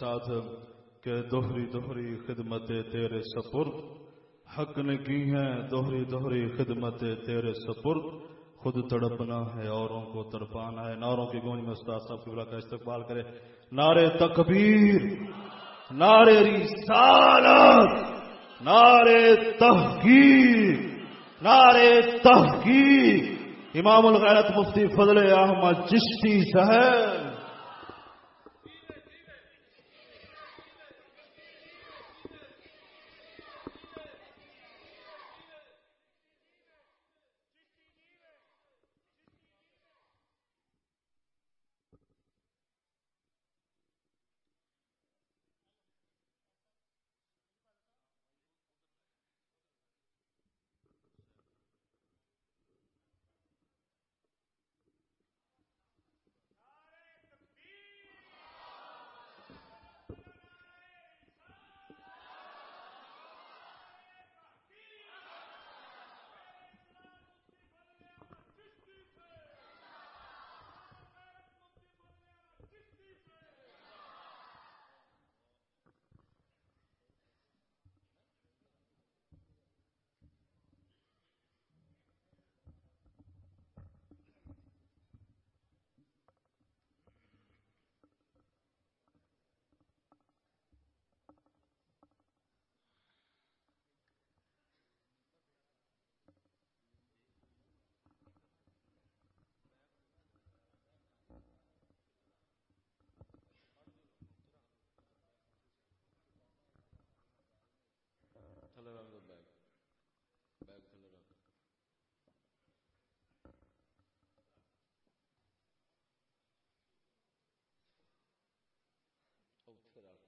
ساتھ کہ دوہری دوہری خدمت تیرے سپرد، حق نے کی ہیں دوہری دوہری خدمت تیرے سپرد۔ خود تڑپنا ہے اوروں کو تڑپانا ہے ناروں کی گونج میں استاد صاحب کی کا استقبال کرے۔ نعرے تکبیر، نعرے رسالت، نعرے تحقیق نعرے تحقیق۔ امام الغیرت مفتی فضل احمد چشتی صاحب۔ الحمد لله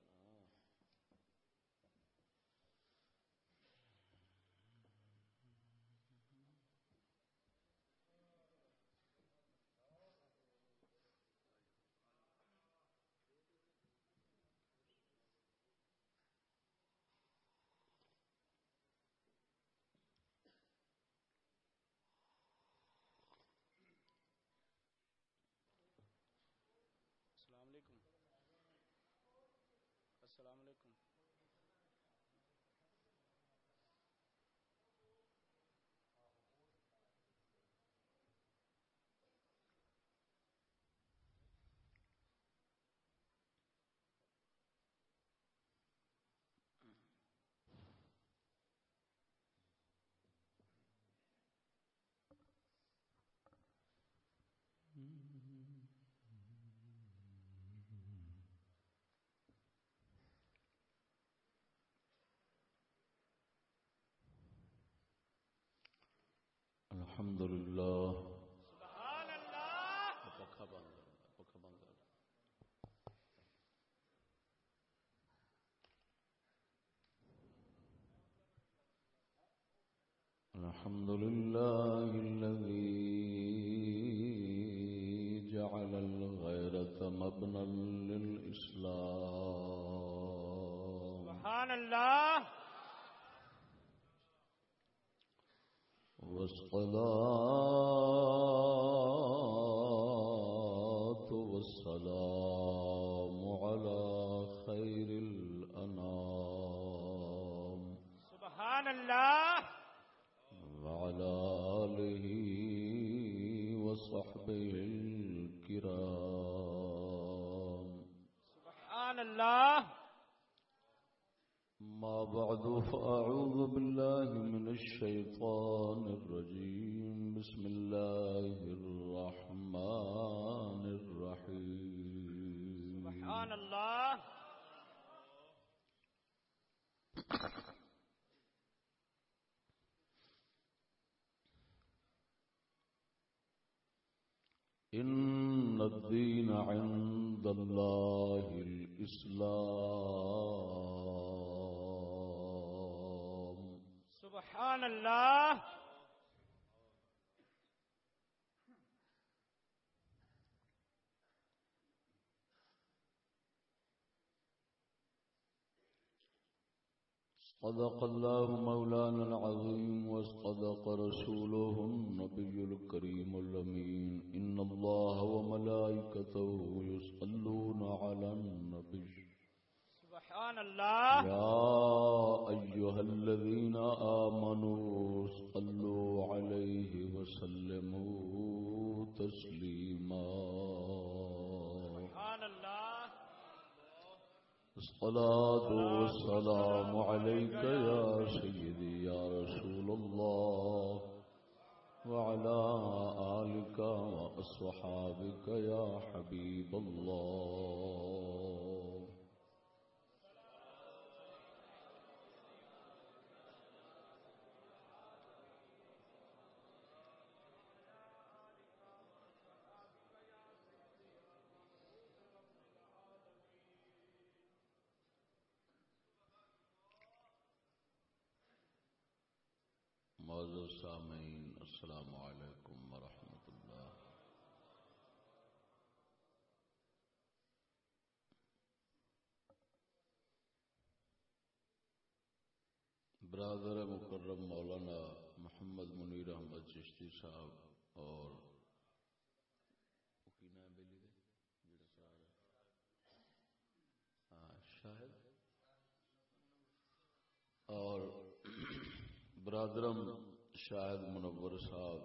الحمد لله سبحان الله. أبقى بانظر الحمد لله مبنى للإسلام. سبحان الله والصلاة الشيطان الرجيم. بسم الله الرحمن الرحيم. سبحان الله. إن الدين عند الله الإسلام. صدق الله مولانا العظيم وصدق رسوله النبي الكريم الأمين. إن الله وملائكته يصلون على النبي. سبحان اللہ. يا أيها الذين آمنوا صلوا عليه وسلموا تسليما سبحان اللہ الصلاة والسلام عليك يا سيدي يا رسول الله وعلى آلك وأصحابك يا حبيب الله. سامعین السلام علیکم ورحمۃ اللہ برادر مکرم مولانا محمد منیر احمد چشتی صاحب اور ہاں، شاہد۔ اور برادرم شاہد منور صاحب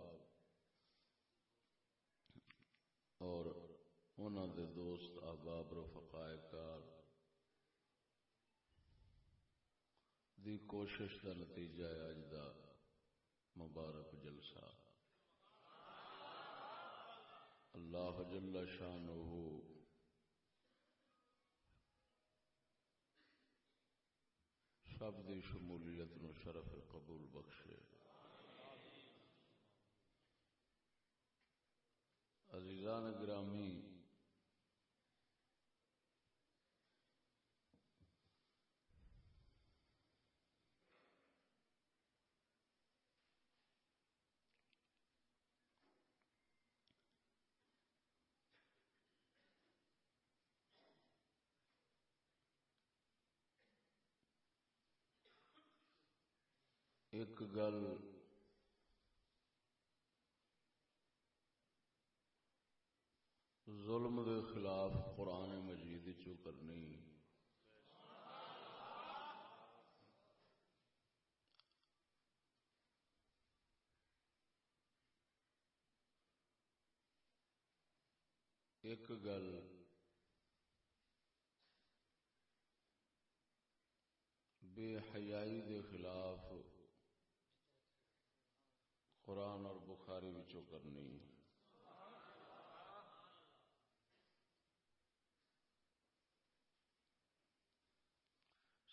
اور انہوں دے دوست احباب رفقائے کار دی کوشش کا نتیجہ ہے اج دا مبارک جلسہ۔ اللہ جل شانہ سب دی شمولیت نو شرف قبول بخشے۔ عزیزان گرامی۔ ایک گل ظلم دے خلاف قرآن مجید چو کرنی۔ ایک گل۔ بے حیائی دے خلاف قرآن اور بخاری وچوں کرنی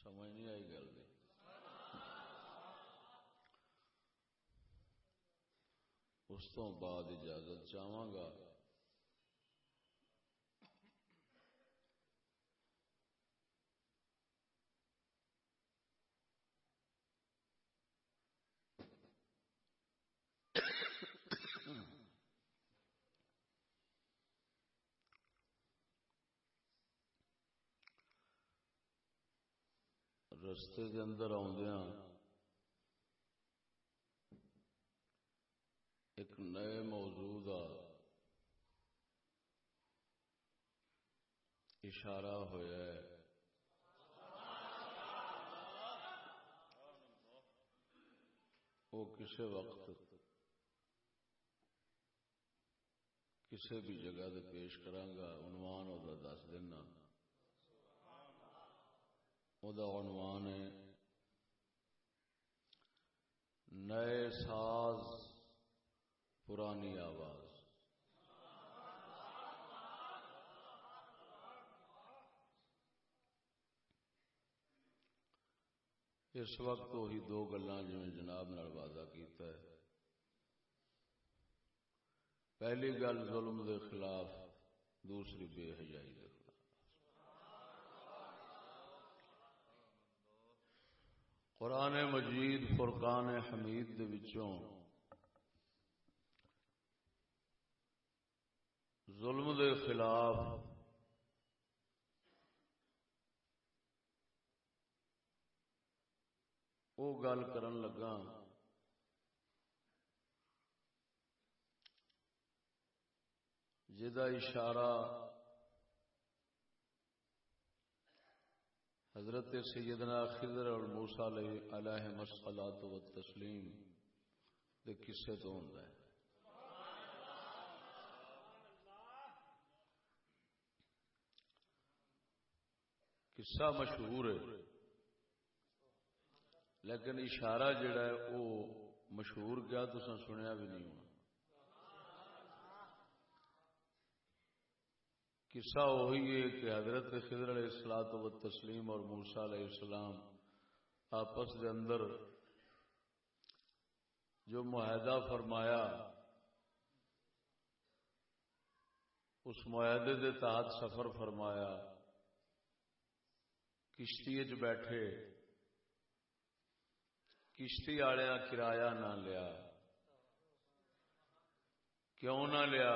سمجھ نہیں آئی گل دی اس تو بعد اجازت چاہواں گا۔ رستے کے اندر آدیا ایک نئے موضوع کا اشارہ ہوا ہے۔ وہ کسی وقت کسی بھی جگہ دے پیش کرانگا، عنوان وہ دس دینا۔ وہ عنوان ہے، نئے ساز پرانی آواز۔ اس وقت وہی دو گلان جی جناب نال وعدہ کیتا ہے۔ پہلی گل ظلم دے خلاف، دوسری بے حجائی دے خلاف۔ قرآن مجید، فرقان حمید دے وچوں ظلم دے خلاف۔ وہ گل کرن لگا۔ جدا اشارہ حضرت سیدنا خضر اور موسا علیہ مسلات و تسلیم کے قصے تو ہوں قصہ مشہور ہے۔ لیکن اشارہ جڑا ہے وہ مشہور گیا تو سنیا بھی نہیں ہونا۔ قصہ وہی ہے کہ حضرت خضر علیہ السلاط و تسلیم اور موسا علیہ السلام آپس کے اندر جو معاہدہ فرمایا، اس معاہدے کے تحت سفر فرمایا۔ کشتی بیٹھے کشتی والیا کرایہ نہ لیا کیوں نہ لیا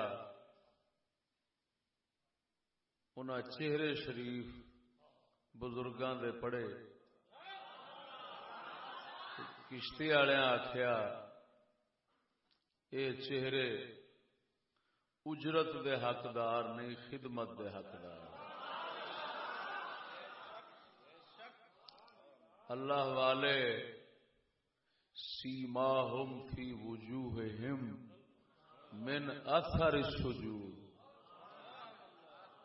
ان چہرے شریف بزرگوں دے پڑے کشتی والے آخیا یہ چہرے اجرت دے حقدار نہیں خدمت دے حقدار اللہ والے، سیماہم فی وجوہہم من اثر السجود۔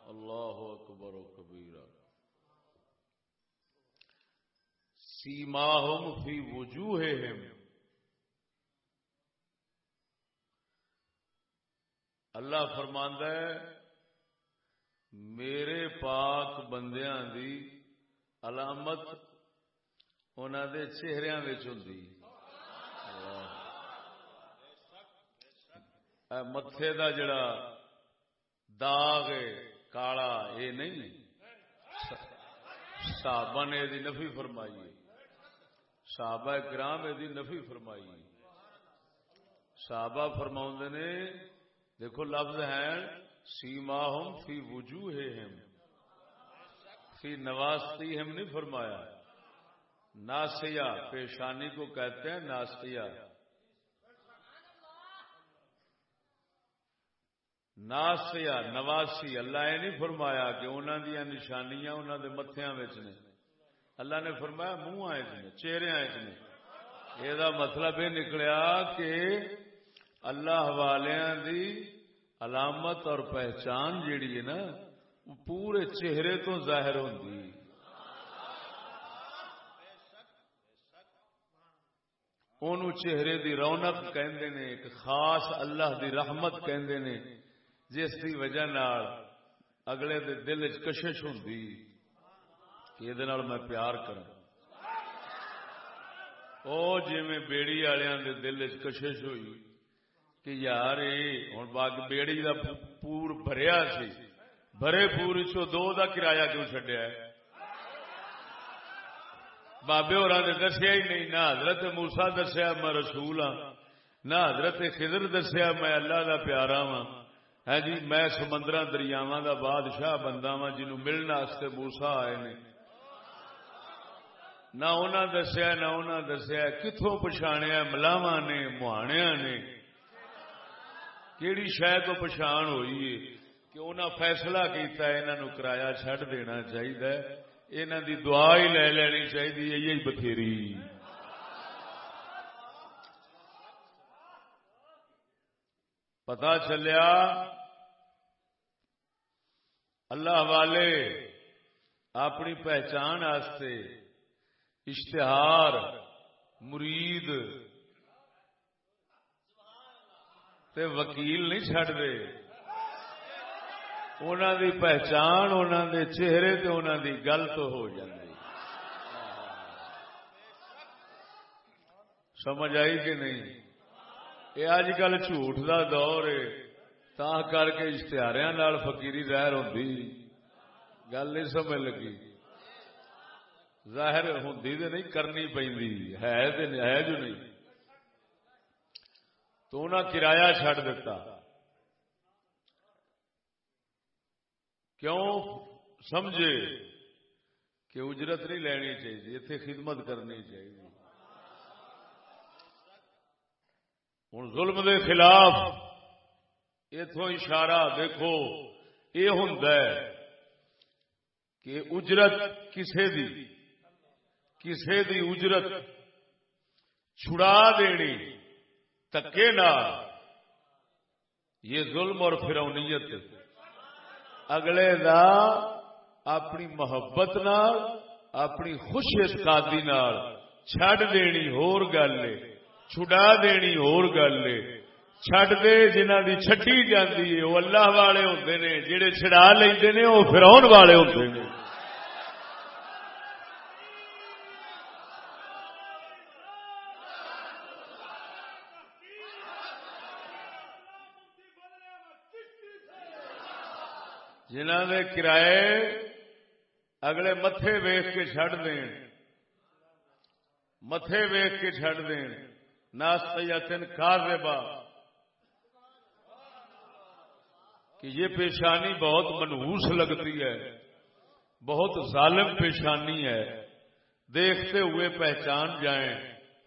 اللہ اکبر و کبیرہ۔ سیماہم فی وجوہہم۔ اللہ فرماندہ ہے، میرے پاک بندیاں دی علامت انہوں دے چہرے ہوں متے دا جڑا داغ کالا یہ نہیں صحابہ نے یہ نفی فرمائی صحابہ کرام یہ نفی فرمائی صحابہ فرما نے، دیکھو لفظ ہیں سیما ہم فی وجو فی نواستی ہم نہیں فرمایا۔ ناسیا پیشانی کو کہتے ہیں ناسیا ناسیا نواسی، اللہ یہ نہیں فرمایا کہ انہوں دیا نشانیاں انہوں دے متھیاں نے۔ اللہ نے فرمایا منہ آئے نے، چہرے آئے نے۔ یہ مطلب یہ نکلیا کہ اللہ والیاں دی علامت اور پہچان جیڑی ہے نا پورے چہرے تو ظاہر ہوتی ان چہرے دی رونق کہندے نے، ایک خاص اللہ دی رحمت کہندے نے، جس کی وجہ اگلے دے دل چ کشش ہوں کہ یہ میں پیار کروں۔ او جی میں بیڑی والوں دے دل چ کشش ہوئی کہ یار ہوں باغ بیڑی دا پور بھریا سی، بھرے پور چو دو دا کرایہ کیوں چڈیا بابے ہور نے دسیا ہی نہیں، نہ حضرت موسا دسیا، میں رسول ہاں نہ حضرت خضر دسیا، میں اللہ دا پیارا ہاں۔ ہے جی میں سمندر دریاوا کا بادشاہ بندہ ہاں، وا جنو ملنے موسا آئے نے۔ نہ انہوں دسیا، نہ انہوں دسیا کتوں پچھاڑیا ملاوا نے مہاڑیا نے۔ کہڑی شہ تو پچھان ہوئی ہے کہ انہوں فیصلہ کیتا ہے انہوں کرایہ چڈ دینا چاہیے انہوں دی دعا ہی لے لینی چاہیے یہی بتھیری پتا چلیا اللہ والے اپنی پہچان آستے اشتہار مرید تے وکیل نہیں چڈتے انہوں دی پہچان انہوں دے چہرے تے انہوں دی گل تو ہو جاتی سمجھ آئی کہ نہیں یہ اج کل جھوٹ کا دور ہے تا کر کے اشتہار فکیری ظاہر ہوتی گل نہیں سمجھ لگی ظاہر ہوں نہیں کرنی پی ہے جو نہیں تو انہیں کرایہ چڈ دیتا کیوں؟ سمجھے کہ اجرت نہیں لینی چاہیے اتنے خدمت کرنی چاہیے۔ ہوں ظلم دے خلاف اتوں اشارہ دیکھو یہ ہوں کہ اجرت کسے دی کسے دی اجرت چھڑا دینی تکے نہ یہ ظلم اور فرونیت اگلے دا اپنی محبت نال، اپنی خوش اعتقادی نال چھڈ دینی ہور گل ہے چھڑا دینی ہور گل ہے۔ چھڈ دے جنہ دی چھٹی جاندی ہے، وہ اللہ والے ہوندے نے، جڑے چھڑا لیندے نے، وہ فرعون والے ہوندے نے۔ جنہ دے کرائے اگلے متھے ویخ کے چھڑ دین۔ متھے ویخ کے چھڑ دین۔ ناستیتن کاذبا کہ یہ پیشانی بہت منحوس لگتی ہے۔ بہت ظالم پیشانی ہے۔ دیکھتے ہوئے پہچان جائیں۔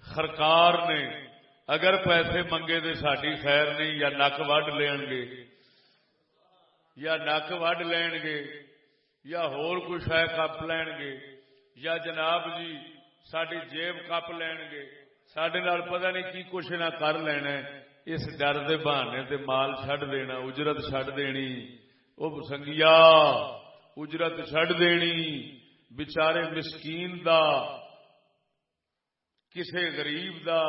خرکار نے۔ اگر پیسے منگے تو ساری خیر نہیں یا نک وڈ لین گے یا نک وڈ لین گے، یا ہور کوئی شہ کپ لین گے، یا جناب جی ساری جیب کپ لین گے سڈے پتہ نہیں کی کچھ نہ کر لینا اس ڈر دے بہانے تے مال چھڈ دینا، اجرت چھڈ دینی۔ وہ سنگیا، اجرت چھڈ دینی۔ بچارے مسکین دا، کسے غریب دا،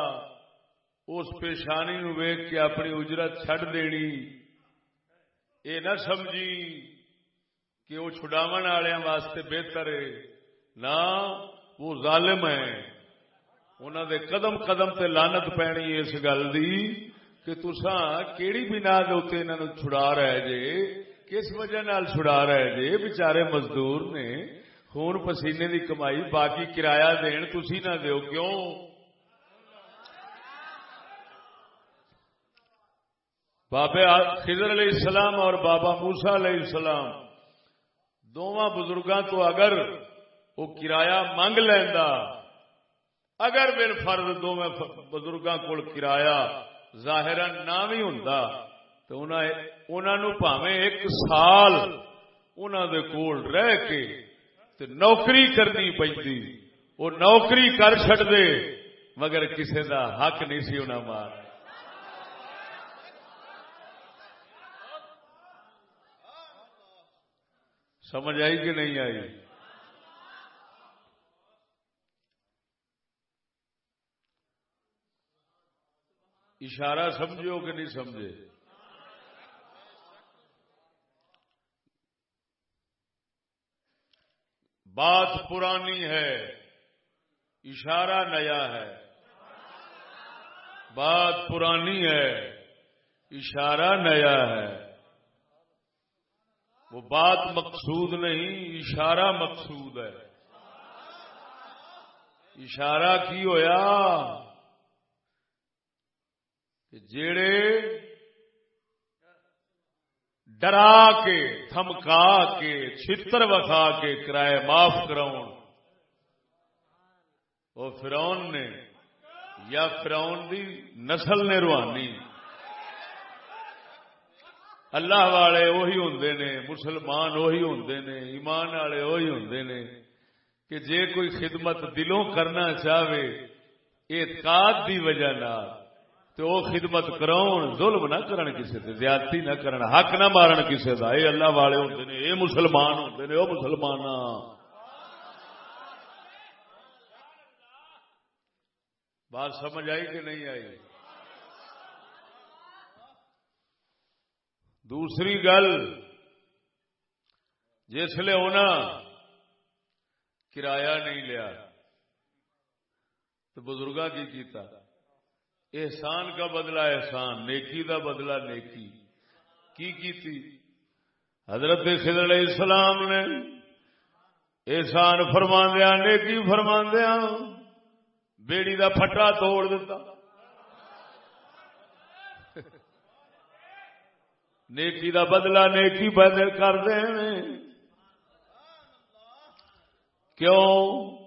اس پیشانی نو ویگ کے اپنی اجرت چھڈ دینی۔ اے نہ سمجھی کہ وہ چھڑاو والوں واسطے بہتر ہے۔ نہ، وہ ظالم ہے۔ انہوں دے قدم قدم تے لانت پینی اس گل دی کہ تسا کیڑی بنا دے انہوں چھڑا رہے جے، کس وجہ نال چھڑا رہے جے؟ بچارے مزدور نے۔ خون پسینے دی کمائی، باقی کرایہ دین تسی نہ دیو، کیوں؟ بابے خضر علیہ السلام اور بابا موسا علیہ السلام دونوں بزرگوں تو اگر وہ کرایہ منگ لینا اگر بل فرد دونوں بزرگوں کو کرایہ ظاہر نہ بھی ہوں تو انہوں پاوے ایک سال انہوں دے کول رہ کے تے نوکری کرنی پی وہ نوکری کر چڑ دے مگر کسے دا حق نہیں سی انہیں مار سمجھ آئی کہ نہیں آئی؟ اشارہ سمجھو کہ نہیں سمجھے؟ بات پرانی ہے، اشارہ نیا ہے۔ بات پرانی ہے، اشارہ نیا ہے۔ وہ بات مقصود نہیں، اشارہ مقصود ہے۔ اشارہ کی ہویا؟ کہ جیڑے ڈرا کے تھمکا کے، چھتر وکھا کے کرائے معاف کراؤ وہ فرون نے، یا فرون دی نسل نے روحانی اللہ والے وہی ہوں نے، مسلمان وہی ہوں نے، ایمان والے وہی ہوں نے کہ جے کوئی خدمت دلوں کرنا چاہے، اعتقاد دی وجہ نال تو وہ خدمت کراؤ ظلم نہ کرن کسی سے زیادتی نہ کرن، حق نہ مارن کسی کا یہ اللہ والے ہوتے ہیں یہ مسلمان ہوتے ہیں وہ مسلمان بات سمجھ آئی کہ نہیں آئی؟ دوسری گل جس لیے ہونا کرایہ نہیں لیا، تو بزرگا کی کیتا؟ احسان کا بدلہ احسان، نیکی کا بدلہ نیکی۔ کی کی تھی حضرت خضر علیہ السلام نے احسان فرما دیا نیکی فرماندیا بیڑی دا پھٹا توڑ دیتا نیکی دا بدلہ نیکی بدل کر دے کیوں؟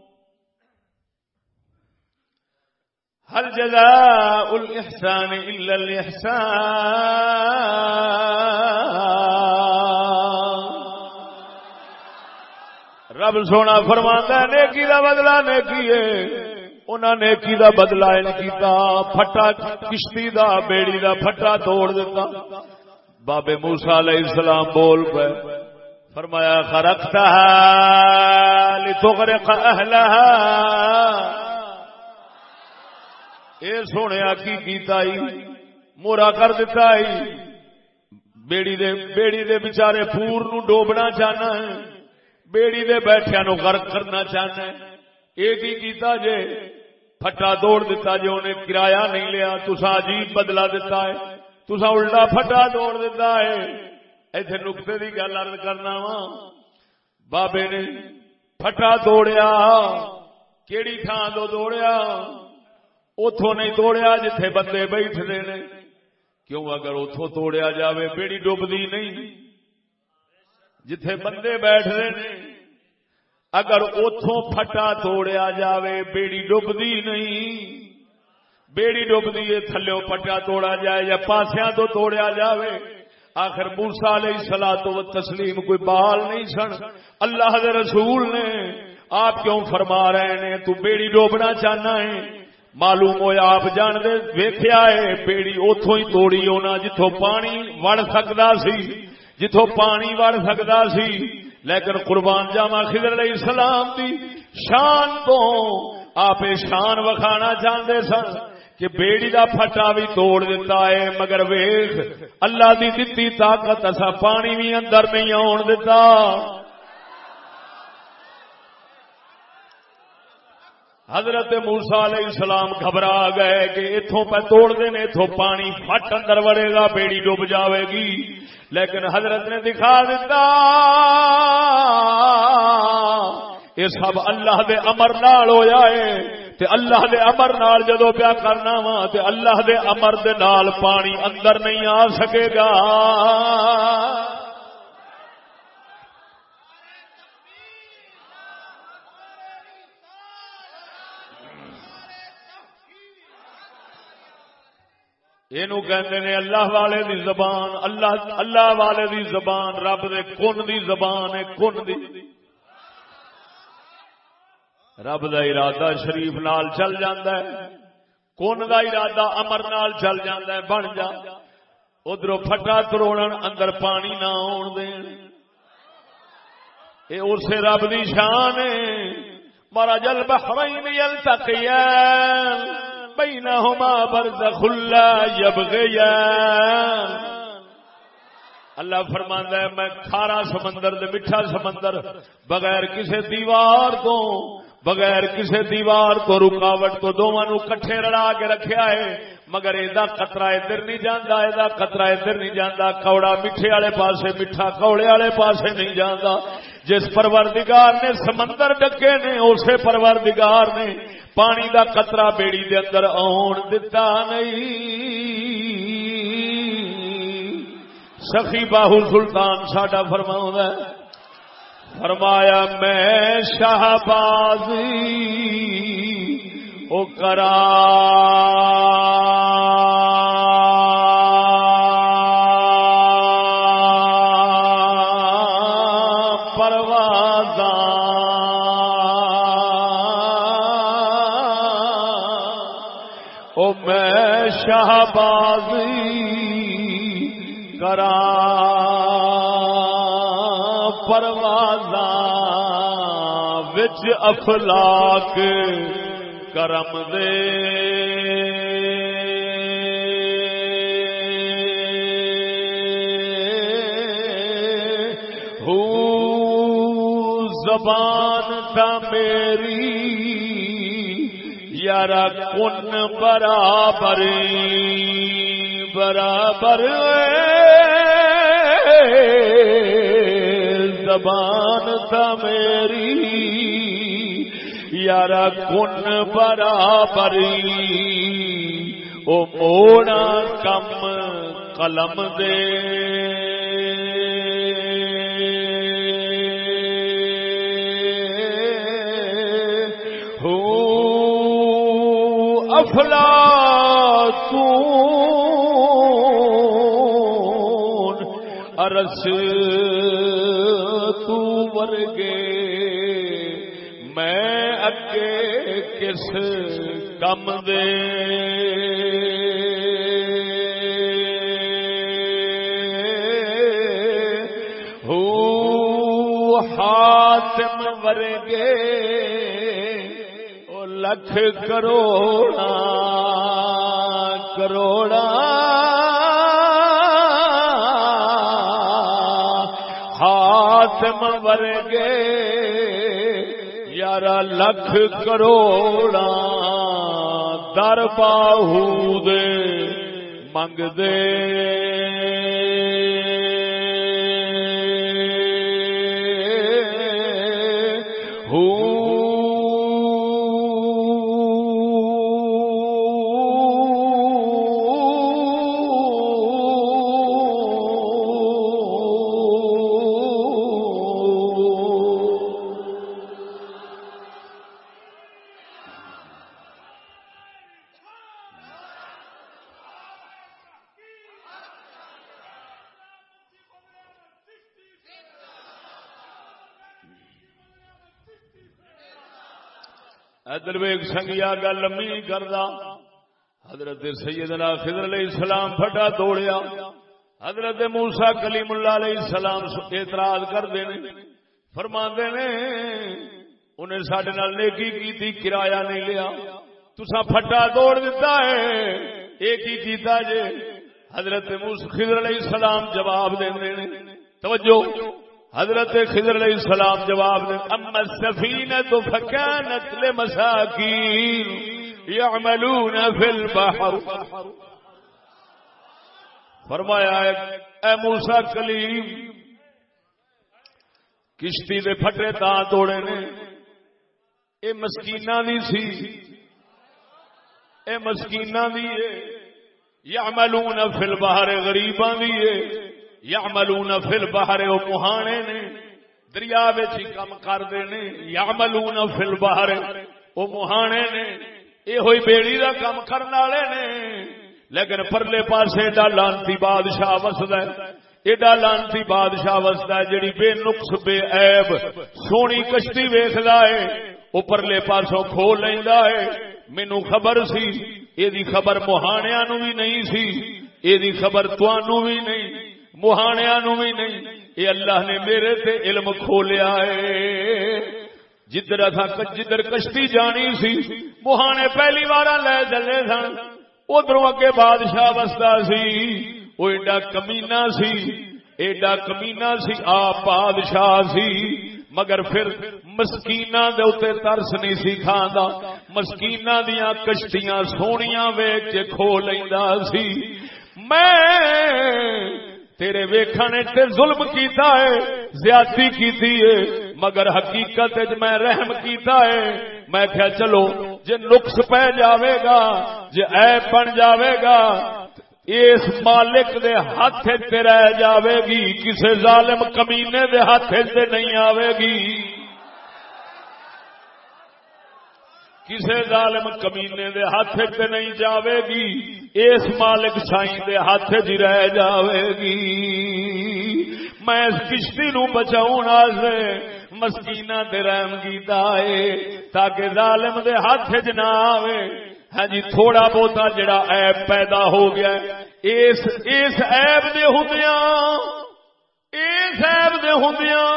هل جزاء الإحسان إلا الإحسان رب سونا فرماندا ہے، نیکی دا بدلہ نیکی ہے۔ انہاں نیکی دا بدلہ ان کیتا، پھٹا کشتی دا، بیڑی دا پھٹا توڑ دیتا۔ بابے موسی علیہ السلام بول پے، فرمایا خرقتها لتغرق اهلها اے سونے کی کیتا ہی مورا کر دیتا ہی بیڑی دے بیڑی دے بچارے پور نو ڈوبنا چاہنا ہے، بیڑی دے بیٹھیا نو غرق کرنا چاہنا ہے۔ اے کی کیتا جے؟ پھٹا دوڑ دیتا جے، انہیں کرایہ نہیں لیا تسا عجیب بدلا دیتا ہے۔ تسا الٹا پھٹا دوڑ دیتا ہے۔ ایتھے نقطے دی گل عرض کرنا وا۔ بابے نے پھٹا دوڑیا۔ کیڑی تھان تو دوڑیا؟ اتوں نہیں توڑیا جتھے بندے بیٹھتے نے۔ کیوں اگر اتوں توڑیا جاوے بیڑی ڈوبدی نہیں؟ جتھے بندے بیٹھتے نے۔ اگر اتوں پھٹا توڑیا جاوے بیڑی ڈوبدی نہیں؟ بیڑی ڈوبدی ہے تھلو پٹا توڑا جائے یا پاسیاں تو توڑیا جاوے۔ آخر موسا علیہ سلا تو تسلیم کوئی بال نہیں سن۔ اللہ دے رسول نے آپ کیوں فرما رہے نے تو بیڑی ڈوبنا چاہنا ہے۔ معلوم ہوا آپ جان دے ویخیا ہے، بیڑی اتوں ہی توڑی ہونا جتوں پانی وڑ سکتا سی جتوں پانی وڑ سکتا سی۔ لیکن قربان جاوا خضر علیہ السلام دی شان تو آپ شان وکھانا چاہتے سن۔ کہ بیڑی دا پھٹا بھی توڑ دیتا ہے، مگر ویخ اللہ دی دتی طاقت اصا پانی بھی اندر نہیں آن دیتا۔ حضرت موسا علیہ السلام گھبرا گئے کہ اتوں پہ توڑ دے اتوں پانی فٹ اندر وڑے گا، بیڑی ڈوب جاوے گی۔ لیکن حضرت نے دکھا دیتا، یہ سب اللہ دے امر نال ہویا ہے۔ تے اللہ دے امر نال جدو پیا کرنا وا تے اللہ دے امر دے نال پانی اندر نہیں آ سکے گا۔ یہ نے اللہ والے دی زبان، اللہ اللہ والے دی زبان، رب دے کن دی زبان ہے کن دی۔ رب دا ارادہ شریف نال چل جاندہ ہے کن دا ارادہ امر نال چل جاندہ ہے، بن جا۔ ادھر پھٹا تروڑن اندر پانی نہ آن دین۔ اے اسے رب دی شان ہے۔ مارا جل بحرین یلتقیان، بینہما برزخ اللہ یبغیان۔ اللہ فرماندا ہے، میں کھارا سمندر دے میٹھا سمندر بغیر کسے دیوار تو بغیر کسے دیوار تو رکاوٹ تو دونوں نو کٹھے رڑا کے رکھیا ہے۔ مگر یہ خطرہ ادھر نہیں جانا یہ خطرہ ادھر نہیں جانا کوڑا میٹھے والے پاسے، میٹھا کوڑے والے پاسے نہیں جانا جس پروردگار نے سمندر ڈکے نے، اسے پروردگار نے پانی دا قطرہ بیڑی دے اندر آن دتا نہیں۔ سخی باہو سلطان ساڈا فرماؤں ہے۔ فرمایا میں شہبازی او کرا وچ افلاک کرم دے۔ ہو زبان تھا میری یار کن برابر برابر زبان تھا میری یار کن برابری او موڑا کم قلم دے۔ افلا ارس تو ورگے۔ اگے کس کم دے ہو حاتم ورگے او لکھ کروڑا کروڑا حاتم ورگے یارا لکھ کروڑا در باہو دے منگ دے۔ سنگیا گل کردا۔ حضرت سیدنا خضر علیہ السلام پھٹا توڑیا حضرت موسا کلیم اللہ علیہ السلام اعتراض کر دینے فرما نے، انہیں سڈے نال نیکی کی تھی کرایہ نہیں لیا۔ تسا پھٹا توڑ دیتا ہے۔ ایک ہی کیتا جے؟ حضرت موسا خضر علیہ السلام جواب دے توجہ۔ حضرت خضر علیہ السلام جواب دے، اما السفینہ فکانت لمساکین یعملون فی البحر۔ فرمایا، اے موسیٰ کلیم، کشتی دے پھٹے تا توڑے نے، اے مسکینہ دی سی، اے مسکینہ دی ہے یعملون فی البحر غریبان دی ہے یعملون فی البحر او مہانے نے، دریا وچ ہی کم کردے نے، یعملون فی البحر او مہانے نے اے ہوئی بیڑی دا کم کرن والے نے۔ لیکن پرلے پاسے ایڈا لانتی بادشاہ وسدا ہے، ایڈا لانتی بادشاہ وسدا ہے، جڑی بے نقص، بے عیب، سونی کشتی ویکھدا ہے او پرلے پاسوں کھو لیندا ہے۔ مینوں خبر سی اے خبر مہانیاں نو بھی نہیں سی اے خبر توانو بھی نہیں۔ مہانیا نو بھی نہیں۔ یہ اللہ نے میرے تے علم کھولیا ہے۔ جدھر اتھا جدھر کشتی جانی سی، مہانے پہلی بار لے چلے سن۔ ادھر اگے بادشاہ بستا سی۔ وہ ایڈا کمینا سی، ایڈا کمینا سی، آ بادشاہ سی۔ مگر پھر مسکینا دے اتنے ترس نہیں سی کھانا مسکینا دیا کشتیاں سونیاں ویچ کھو لینا سی۔ میں تیرے ویکھنے تے ظلم کیتا ہے، زیادتی کیتی ہے، مگر حقیقت میں رحم کیتا ہے۔ میں کیا چلو، جے نقص پہ جاوے گا، جے عیب بن جاوے گا، اس مالک دے ہاتھ تے رہ جاوے گی، کسے ظالم کمینے دے ہاتھ تے نہیں آوے گی۔ کسے ظالم کمینے دے ہاتھ تے نہیں جاوے گی اس مالک سائیں دے ہاتھ جی رہ جاوے گی میں اس کشتی نو بچاؤں آسے مسکینہ دے رحم کیتا ہے تاکہ ظالم دے ہاتھ چ نہ آوے۔ ہاں جی تھوڑا بہتا جڑا عیب پیدا ہو گیا اس اس عیب دے ہوندیاں، اس عیب دے ہوندیاں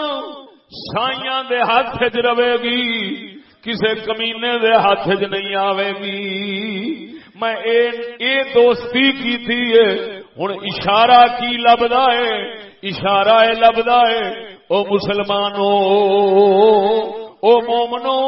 سائیاں دے ہاتھ چ رہے گی کسے کمینے دے ہاتھ چ نہیں آوے گی۔ میں اے اے دوستی کی تھی ہوں اشارہ کی لبدا ہے اشارہ اے لبدا ہے او مسلمانو، او مومنو،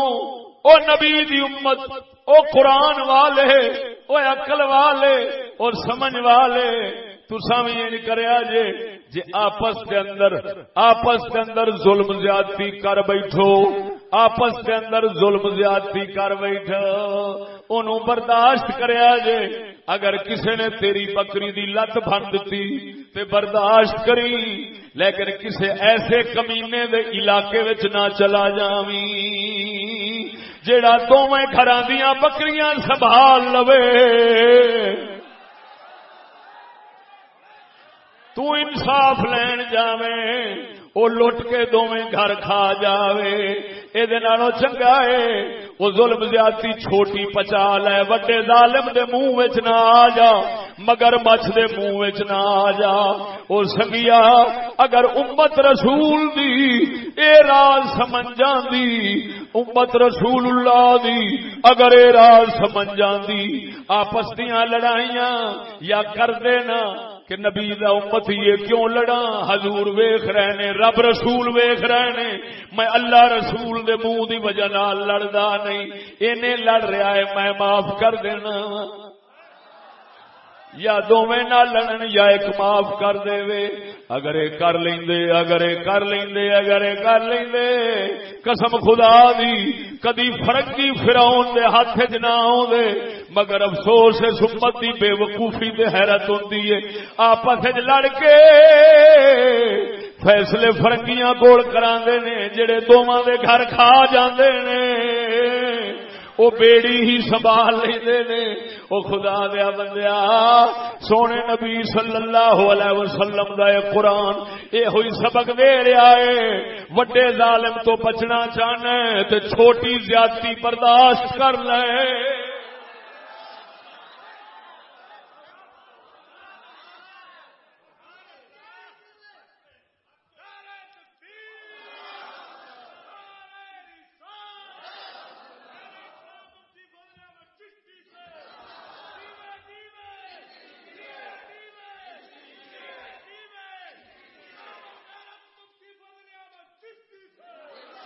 او نبی دی امت، او قرآن والے، او عقل والے اور سمجھ والے۔ تسا بھی یہ کریا جے جے آپس کے اندر، آپس کے اندر ظلم زیادتی کر بیٹھو۔ آپس کے اندر ظلم زیادتی کر بیٹھو انہوں برداشت کریا جے۔ اگر کسی نے تیری بکری دی لت بن دیتی تے برداشت کری، لیکن کسی ایسے کمینے دے علاقے وچ نہ چلا جاویں، جیڑا دونوں گھر دیا بکریاں سنبھال لوے۔ تو انصاف لین جاوے وہ لٹ کے دونوں گھر کھا جاوے۔ یہ چنگا ہے وہ ظلم زیادتی چھوٹی پچا لے۔ وڈے ظالم دے منہ وچ نہ آ جا۔ مگر مچھ دے منہ وچ نہ آ جا۔ او سنگیا، اگر امت رسول دی اے راز سمجھ جاندی، امت رسول اللہ دی اگر اے راز سمجھ جاندی، آپس دیاں لڑائیاں یا کر دینا۔ کہ نبی دا امت یہ کیوں لڑا حضور ویخ رہے نے، رب رسول ویخ رہے نے۔ میں اللہ رسول دے منہ دی وجہ نال لڑدا نہیں، اینے لڑ رہا ہے، میں معاف کر دینا یا دونوں نہ لڑن یا ایک معاف کر دے وے اگر یہ کر لیندے، اگر یہ کر لیندے، اگر یہ کر لیندے۔ قسم خدا دی، کدی فرق فرقی فراؤن دے ہاتھ چ نہ آدھے مگر افسوس ہے سمت دی بے وقوفی تے حیرت ہوندی ہے آپس لڑ کے فیصلے فرنگیاں گول کرا نے، جڑے دونوں دے گھر کھا جاندے نے۔ وہ بیڑی ہی سنبھال لیندے نے۔ او خدا دیا بندیا، سونے نبی صلی اللہ علیہ وسلم دا اے قرآن اے ہوئی سبق دے رہا ہے۔ وڈے ظالم تو بچنا چاہنا ہے تے چھوٹی زیادتی برداشت کر لے۔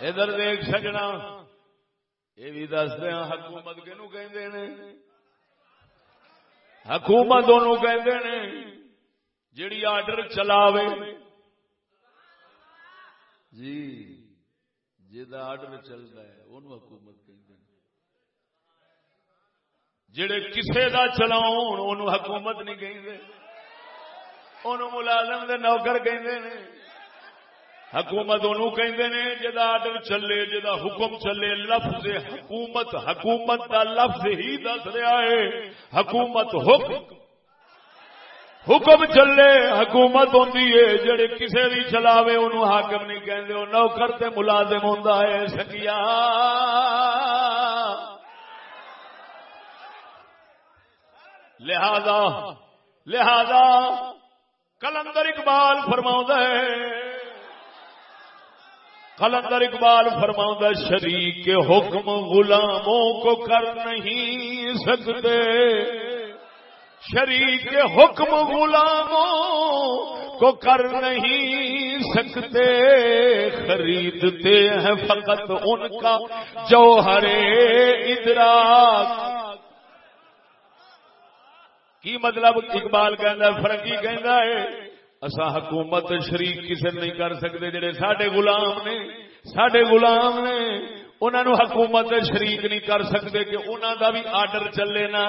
ادھر دیکھ سجنا یہ بھی دس دیا ہاں، حکومت کنو کہ حکومت کہ جیڑی آرڈر چلاوے۔ جی جا آرڈر چلتا ہے وہ حکومت کہ جڑے کسے دا چلاؤ حکومت نہیں کہ ملازم دے نوکر کہ حکومت انہوں کہندے نے جدا آرڈر چلے جدا حکم چلے، لفظ حکومت حکومت دا لفظ ہی دس رہا ہے۔ حکومت حکم حکم چلے، حکومت ہوندی ہے۔ جڑے کسے بھی چلاوے، انہوں حاکم نہیں کہندے او نوکر تے ملازم ہوندا ہے۔ سکیا لہذا لہذا کلندر اقبال فرماؤں ہے قلندر اقبال فرماؤں شریک کے حکم غلاموں کو کر نہیں سکتے۔ شریک کے حکم غلاموں کو کر نہیں سکتے۔ خریدتے ہیں فقط ان کا جوہر ادراک۔ کی مطلب؟ اقبال کہنا فرنگی کہنا ہے اصا حکومت شریک کسی نہیں کر سکتے جڑے سڈے غلام نے سڈے غلام نے۔ انہوں نے حکومت شریک نہیں کر سکتے کہ انہوں دا بھی آرڈر چلے نا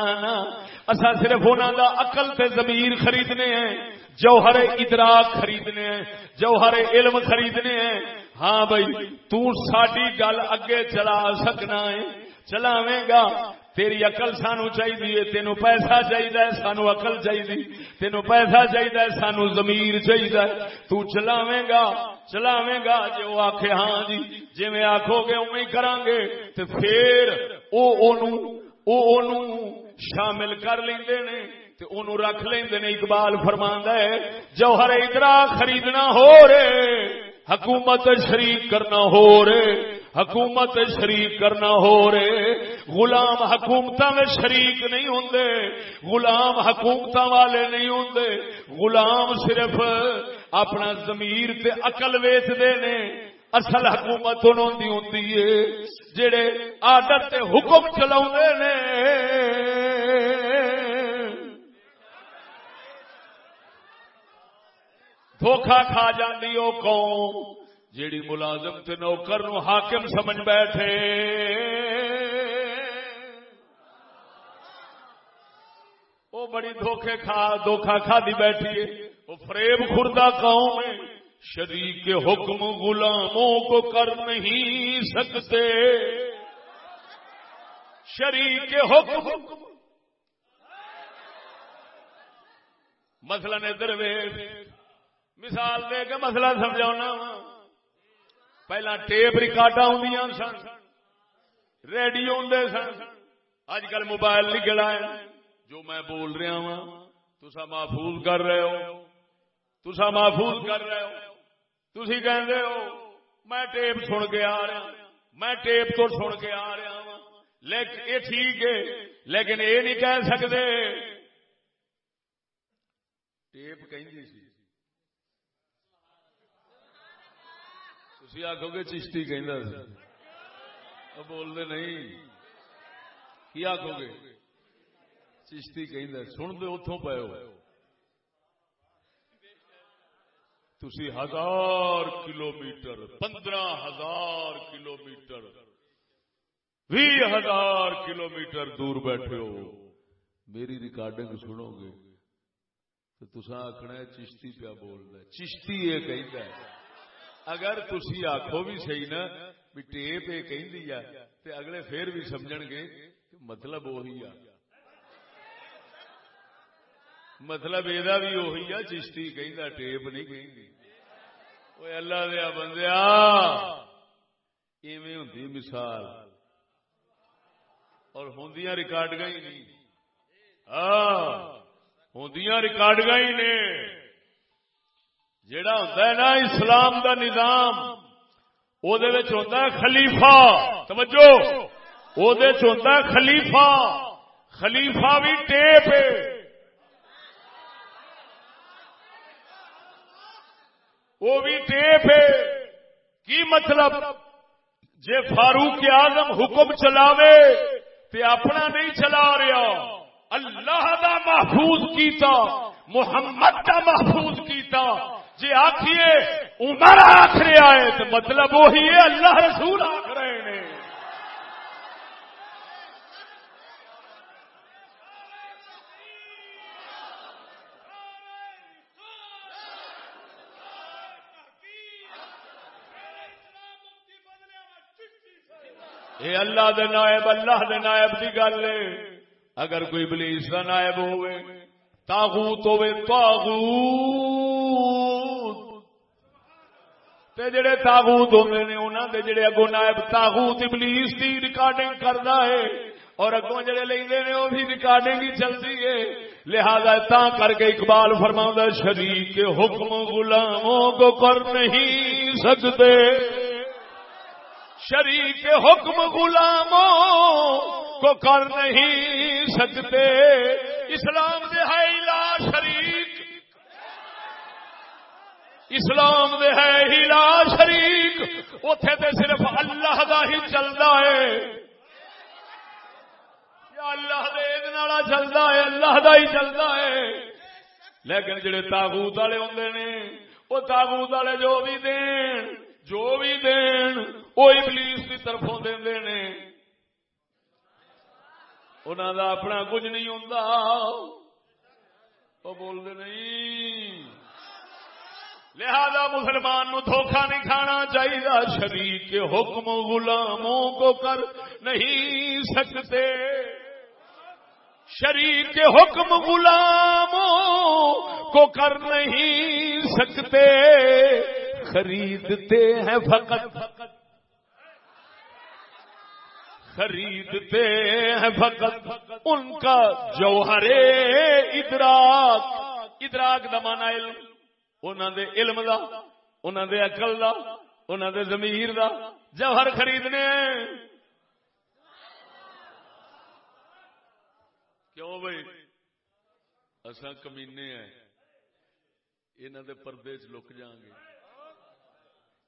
اصا صرف انہوں دا عقل تے زمیر خریدنے ہیں۔ جوہر ادراک خریدنے ہیں، جوہر علم خریدنے ہیں۔ ہاں بھائی، تو ساری گل اگے چلا سکنا ہے۔ چلاویں گا۔ تیری اقل سانو چاہیے تینو پیسہ چاہیے سانو اقل چاہیے تینو پیسہ چاہیے سانو زمیر چاہیے تو چلاویں گا چلاویں گا جی وہ آخ ہاں جی جی میں آخو گے اوی کرا گے تو پھر او اونو او اونو شامل کر لیندے نے، تے اونو رکھ لیندے نے۔ اقبال فرمان ہے، جوہر ادرا خریدنا ہو رے، حکومت شریک کرنا ہو رے۔ حکومت شریک کرنا ہو رہے۔ غلام حکومت میں شریک نہیں ہوں غلام حکومت والے نہیں ہوں غلام صرف اپنا زمیر تے اقل ویچتے نے۔ اصل حکومت انہوں ہوں جڑے آدت حکم چلا نے۔ دھوکھا کھا جاندی وہ قوم۔ جیڑی ملازم تے نوکر نو حاکم سمجھ بیٹھے۔ وہ بڑی دھوکھے کھا دھوکھا کھا دی بیٹھی ہے۔ وہ فریب خوردہ قوم ہے۔ شریک حکم غلاموں کو کر نہیں سکتے۔ شریک حکم۔ مسئلہ نے ادھر مثال دے کے مسئلہ سمجھاؤنا پہلا ٹیپ ریکارڈ ہوں سن ریڈیو ہوں سن اج کل موبائل نکل آئے جو میں بول رہا وا تسا محفوظ کر رہے ہو تسا محفوظ کر رہے ہو تھی کہ میں ٹیپ سن کے آ رہا میں ٹیپ تو سن کے آ رہا ہوں لیکن یہ ٹھیک ہے لیکن یہ نہیں کہہ سکتے ٹیپ کہ تھی آخو گے چشتی کہ بولتے نہیں۔ کی آخو گے چشتی کہ سن دے اتوں پے ہو۔ تھی ہزار کلو میٹر پندرہ ہزار کلو میٹر بھی ہزار کلو میٹر دور بیٹھے ہو۔ میری ریکارڈنگ سنو گے۔ تو تسا آخنا چشتی پیا بولنا چشتی یہ کہ اگر تھی آخو بھی صحیح نا بھی ٹیپ یہ کہ اگلے پھر بھی سمجھ گے مطلب وہی آ۔ مطلب یہ بھی وہی آ، چشتی کہ ٹیپ نہیں کہ اللہ دیا بندیا، ایویں ہوں مثال۔ اور ہوں ریکارڈ گئی نہیں۔ ہاں ہوں ریکارڈ ہی نے۔ جڑا ہوں نا اسلام دا نظام ہوتا خلیفہ، توجہ ہوتا خلیفہ خلیفہ بھی ٹیپ وہ بھی ٹیپ ہے۔ کی مطلب؟ جے فاروق آزم حکم چلاوے تے اپنا نہیں چلا رہا، اللہ دا محفوظ کیتا، محمد دا محفوظ کیتا جی آخیے عمر آخر آئے تو مطلب وہی ہے، اللہ رسول آخ رہے ہیں اے اللہ دے نائب، اللہ دے نائب دی گل ہے۔ اگر کوئی بلیس کا نائب ہوئے، تاغوت ہوئے تے جڑے تاغوت ہوندے نے، انہاں دے جڑے اگوں نائب تاغوت ابلیس دی ریکارڈنگ کردا ہے، اور اگوں جڑے لیندے نے، او بھی ریکارڈنگ ہی چلدی ہے۔ لہذا تا کر کے اقبال فرماوندا شریک حکم غلاموں کو کر نہیں سکتے۔ شریک حکم غلاموں کو کر نہیں سکتے۔ اسلام دے ہے ہلا شریک اسلام دے ہے ہلا شریک اتے تے صرف اللہ دا ہی چلتا ہے۔ اللہ دے چلتا ہے، اللہ دا ہی چلتا ہے۔ لیکن جڑے تاغوت والے ہوں نے وہ تاغوت والے جو بھی دین، جو بھی دین وہ ابلیس کی طرفوں دے نے۔ انہوں دا اپنا کچھ نہیں ہوں وہ بولتے نہیں۔ لہذا مسلمان نو دھوکھا نہیں کھانا چاہیے شریک کے حکم غلاموں کو کر نہیں سکتے۔ شریک کے حکم غلاموں کو کر نہیں سکتے۔ خریدتے ہیں فقط۔ خریدتے ہیں فقط۔ ان کا جوہر ادراک۔ ادراک دمانا علم۔ انہوں دے علم دا انہوں دے عقل دا انہوں دے ضمیر دا جوہر خریدنے کیوں بھائی؟ اصا کمینے ہیں۔ انہوں دے پردے چ لک جاؤں گے۔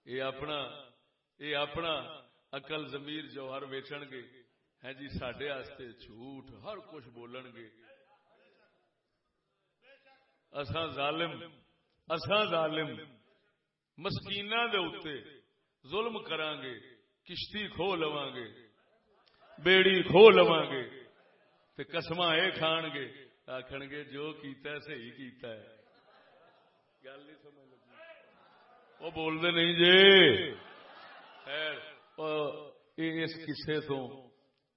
یہ اپنا یہ اپنا اقل زمیر جوہر ویچن گے۔ ہے جی سڈے جھوٹ ہر کچھ بولن گے۔ اساں ظالم۔ اساں ظالم مسکین ظلم کران گے کشتی کھو لواں گے بیڑی کھو لواں گے تے قسماں اے کھان گے آکھن گے جو کیتا ہے صحیح کیتا ہے۔ گل نہیں سمجھ لگی۔ وہ بولتے نہیں جی۔ خیر اس کسے تو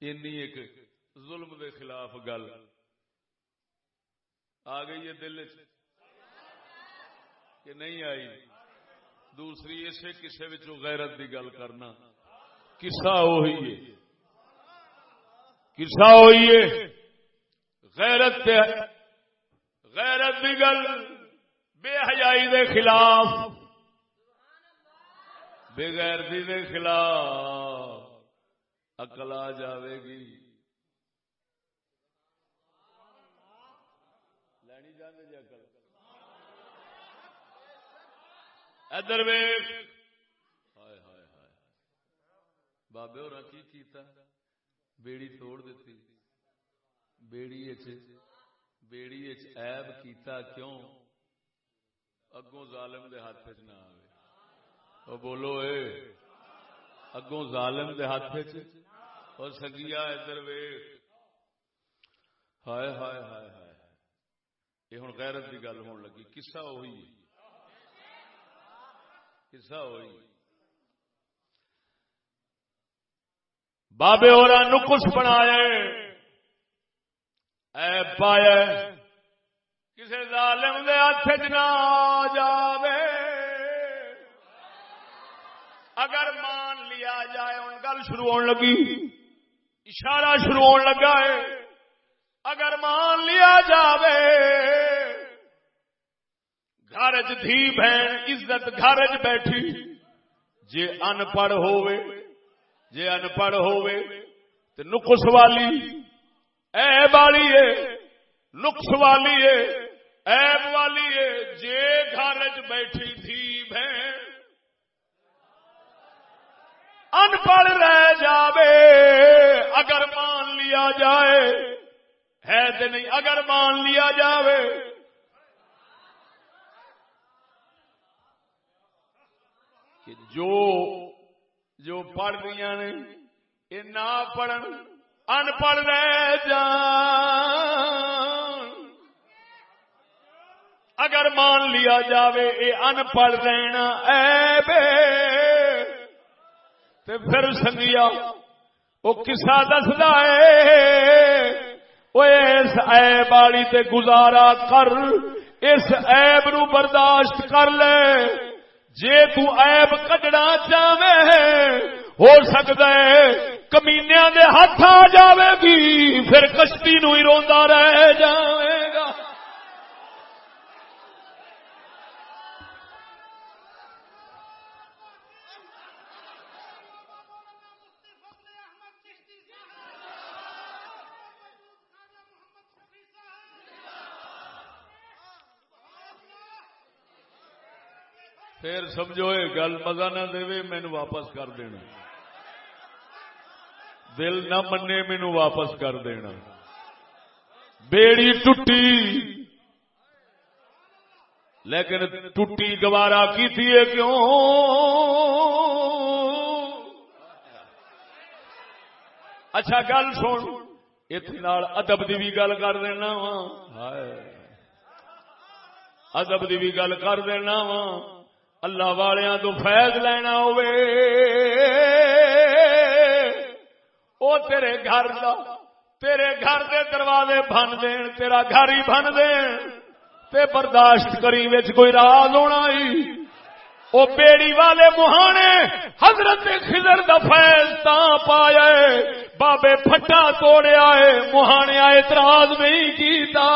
اینی ایک ظلم دے خلاف گل۔ آ گئی ہے دل چ کہ نہیں آئی۔ دوسری اسے کسے وچوں غیرت دی گل کرنا۔ کسا وہی ہے۔ کسا ہوئی غیرت تے غیرت دی گل بے حیائی دے خلاف۔ بے غیرتی دے خلاف۔ عقل آ جاوے گی لینی جانے جی عقل ادھر ویخ ہائے ہائے ہائے۔ بابے اور کی کیتا؟ بیڑی توڑ دیتی۔ بیڑی اچ بیڑی اچ عیب کیتا کیوں؟ اگوں ظالم دے ہاتھ چ نہ آوے۔ او بولو، اے، اگوں ظالم دے ہاتھ چ اور سگیا ادھر ویخ ہائے ہائے ہائے ہائے۔ یہ ہوں غیرت کی گل ہون لگی۔ کسا ہوئی کسا ہوئی؟ بابے اور نکس بنایا اے پایا کسی ظالم دے ہاتھ چ نہ جاوے۔ اگر مان لیا جائے ہوں گل شروع ہونے لگی۔ اشارہ شروع ہونے لگا ہے۔ اگر مان لیا جاوے گھر چ دھی بہن عزت گھر چ بیٹھی۔ جے ان پڑھ ہووے، جے ان پڑھ ہووے، تے نقص والی۔ ایب والی ہے نقص والی ہے ایب والی ہے جے گھر چ بیٹھی تھی بہن۔ ان پڑھ رہ جاوے، اگر مان لیا جائے۔ ہے تے نہیں، اگر مان لیا جاوے کہ جو جو پڑھ دیا نے یہ نہ پڑھن ان پڑھ رہ جان۔ اگر مان لیا جاوے یہ ان پڑھ رہنا ایبے تے پھر سنگیا وہ کسا دسدا ہے۔ اس ایب والی تے گزارا کر، اس ایب نو برداشت کر لے۔ جے تو عیب کڈنا چاہے ہو سکتا ہے کمینیا دے ہاتھ آ جاوے گی، پھر کشتی نو ہی روندا رہ جاوے گا پھر سمجھو یہ گل مزہ نہ دے مینو واپس کر دینا۔ دل نہ منے مینو واپس کر دینا۔ بیڑی ٹوٹی۔ لیکن ٹوٹی گوارا کی تھی کیوں؟ اچھا گل سن۔ اتنا ادب کی بھی گل کر دینا وا۔ ادب کی بھی گل کر دینا وا۔ اللہ والوں تو فیض لینا ہوے او تیرے گھر دا، تیرے گھر دے دروازے بن دین، تیرا گھر ہی بن دین۔ تے برداشت کری وچ کوئی راز ہونا ہی۔ او بیڑی والے مہانے حضرت خضر دا فیض تا پایا بابے پھٹا توڑیا ہے، مہانے اعتراض نہیں کیتا۔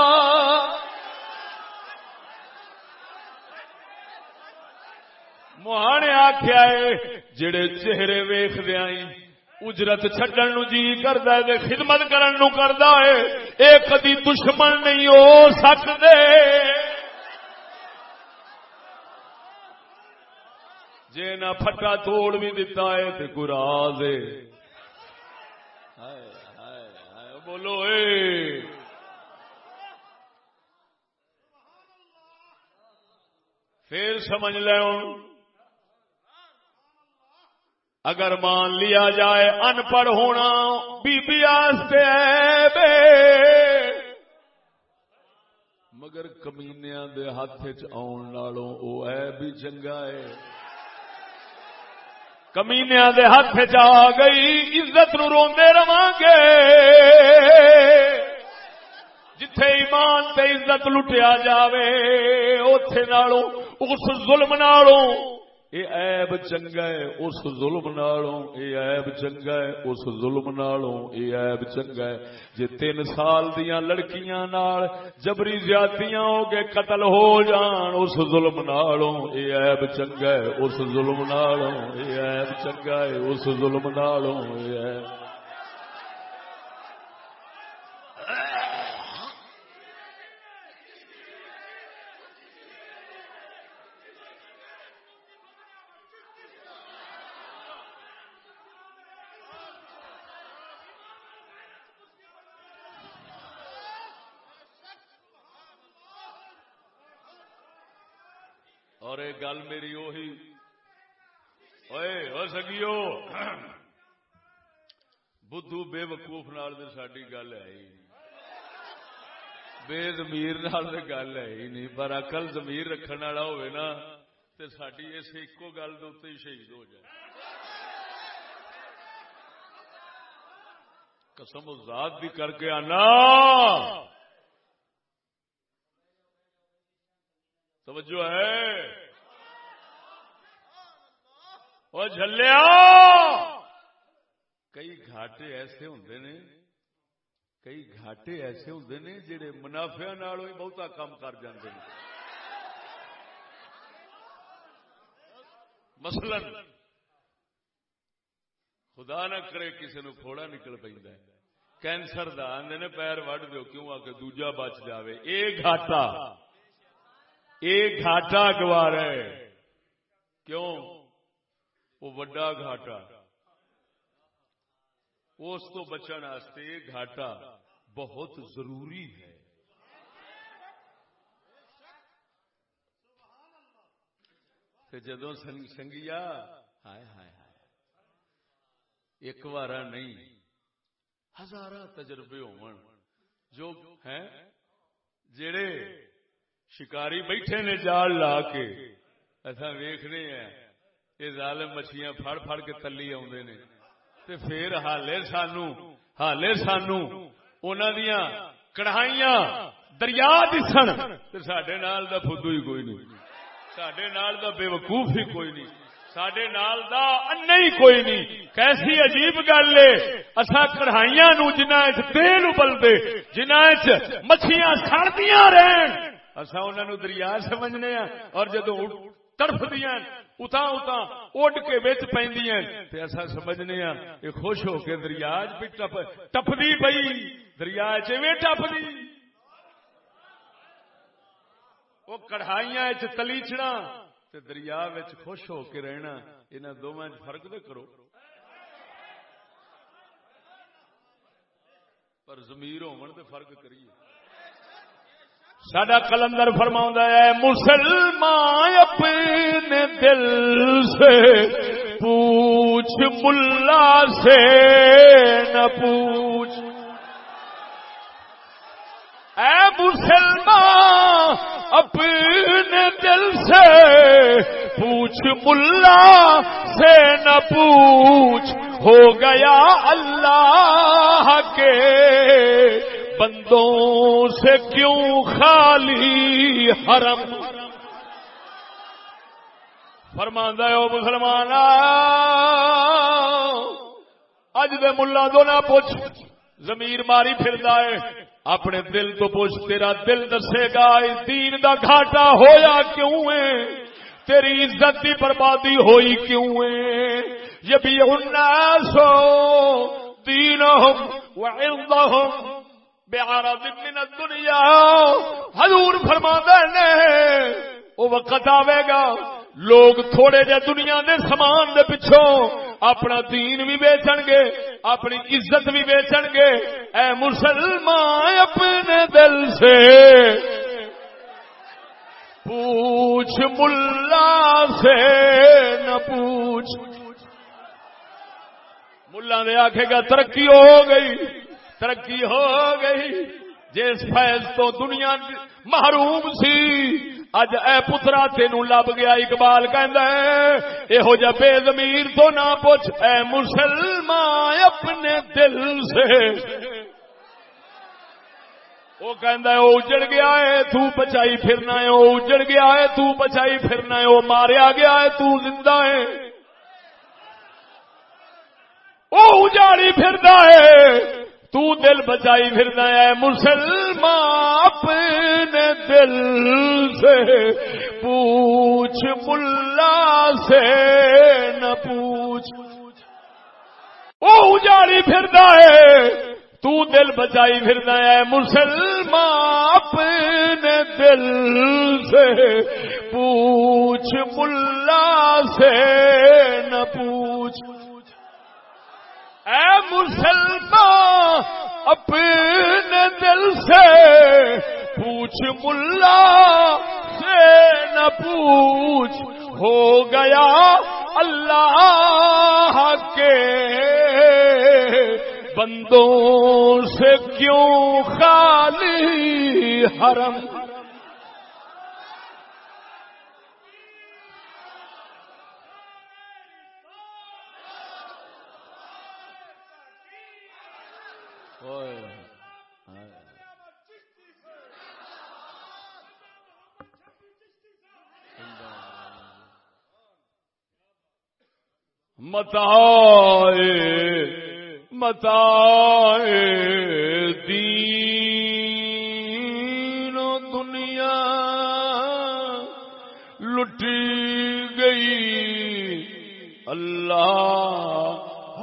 مہانے آخیا ہے جڑے چہرے ویخ دیا اجرت چڈن نو جی کردا ہے خدمت کرن نو کردا ہے اے کدی دشمن نہیں ہو سکدے جے نہ پھٹا توڑ بھی دیتا ہے تے کوئی راز ہے بولو اے پھر سمجھ لے اگر مان لیا جائے ان پڑھ ہونا بی بی آستے بے۔ مگر کمینیا دے ہاتھ چن لالوں وہ بھی چنگا ہے۔ کمینیا دے ہاتھ چ آ گئی، عزت نو روندے رواں گے۔ جتھے ایمان تے عزت لٹیا جاوے، اوتھے نالوں اس ظلم نالوں اے عیب چنگا ہے، اس ظلم نالوں، اے عیب چنگا ہے، اس ظلم نالوں، اے عیب چنگا ہے۔ جے تین سال دیاں لڑکیاں نال جبری زیادتیاں ہو کے قتل ہو جان، اس ظلم نالوں، اے عیب چنگا ہے، اس ظلم نالوں، اے عیب چنگا ہے، اس ظلم نالوں، اے عیب اور یہ گل میری وہی اوے ہو سکیو بدھو بے وقوف نال تے ساڈی گل ہے ہی بے ضمیر نال تے گل ہے ہی نہیں۔ پر عقل ضمیر رکھن والا ہوئے نا، تے ساڈی اس ایکو گل دے اوتے ہی شہید ہو جائے۔ قسم ذات بھی کر کے آنا۔ توجہ ہے۔ وہ جلیا کئی گھاٹے ایسے ہوندے نے کئی گھاٹے ایسے ہوندے نے جڑے منافع نالوں ہی بہتا کام کر جاندے نے مثلا خدا نہ کرے کسی نو پھوڑا نکل پیندا ہے کینسر دا آندے نے پیر وڈ دیو کیوں آ کے دوجا بچ جاوے اے گھاٹا ایک گھاٹا گوار ہے کیوں وہ وڈا گھاٹا۔ اس تو بچن واسطے گھاٹا بہت ضروری ہے۔ جدو سنگیا، ہائے ہائے ہائے۔ ایک بار نہیں ہزار تجربے ہو جو ہیں، جڑے شکاری بیٹھے نے جال لا کے اصا ویخنے ہیں۔ یہ ظالم مچھیاں پھڑ پھڑ کے تلی آدھے نے۔ تے پھر حالے سانو حالے سانو انہوں دیا کڑھائیاں دریا دسن۔ تے سڈے نال دا فدو ہی کوئی نہیں۔ سڈے نال دا بے وقوف ہی کوئی نہیں۔ سڈے نال دا نہیں کوئی نہیں۔ کیسی عجیب گل ہے اصا کڑھائیاں نو جنہ تیل ابلتے جنہ مچھیاں سڑدیاں رہن۔ اصا انہوں دریا سمجھنے ہاں اور جدو تڑف دیا اتا اتا اڈ کے بچ پہ اصا سمجھنے ہاں یہ خوش ہو کے دریا ٹپدی پئی۔ دریا چویں ٹپدی۔ وہ کڑھائیاں تلیچنا دریا خوش ہو کے رہنا انہوں دونوں فرق تو کرو۔ پر زمیر ہون تے فرق کریے۔ سڈا کلندر فرما ہے، مسلمان اپنے دل سے پوچھ، ملا سے نہ پوچھ۔ اے مسلمان اپنے دل سے پوچھ، ملا سے نہ پوچھ۔ ہو گیا اللہ کے بندوں سے کیوں خالی حرم؟ فرماندہ او مسلمان اج دے ملا دو نہ پوچھ، زمیر ماری پھر ہے، اپنے دل تو پوچھ، تیرا دل دسے گا اس دین دا گھاٹا ہویا کیوں ہے؟ تیری عزت کی بربادی ہوئی کیوں ہے؟ یہ بھی الناس دینہم وعظہم بعرض من الدنیا حضور فرما نے وہ وقت آئے گا، لوگ تھوڑے جے دنیا دے سامان دے پچھوں اپنا دین بھی بیچن گے، اپنی عزت بھی بیچن گے۔ اے مسلمان، اپنے دل سے پوچھ ملا سے، نہ پوچھ۔ ملا نے آخے گا، ترقی ہو گئی۔ ترقی ہو گئی۔ جس فیض تو دنیا محروم سی، اج اے پترا تین لب گیا۔ اقبال یہو جہ بے زمیر تو نہ پوچھ، اے مسلمان اپنے دل سے وہ کہندا ہے وہ اجڑ گیا ہے، تو بچائی پھرنا ہے۔ وہ اجڑ گیا ہے، تو بچائی پھرنا ہے۔ وہ ماریا گیا ہے، تو زندہ ہے۔ وہ اجاڑی پھردا ہے۔ تو دل بچائی پھرنا ہے مسلمان، اپنے دل سے پوچھ، ملا سے نہ پوچھ۔ وہ اجاڑی پھردا ہے، تو دل بچائی پھرنا ہے مسلمان، اپنے دل سے پوچھ، ملا سے نہ پوچھ۔ اے مسلمان، اپنے دل سے پوچھ ملا، سے نہ پوچھ، ہو گیا اللہ کے بندوں سے کیوں خالی حرم؟ متا متا دین دنیا لٹ گئی۔ اللہ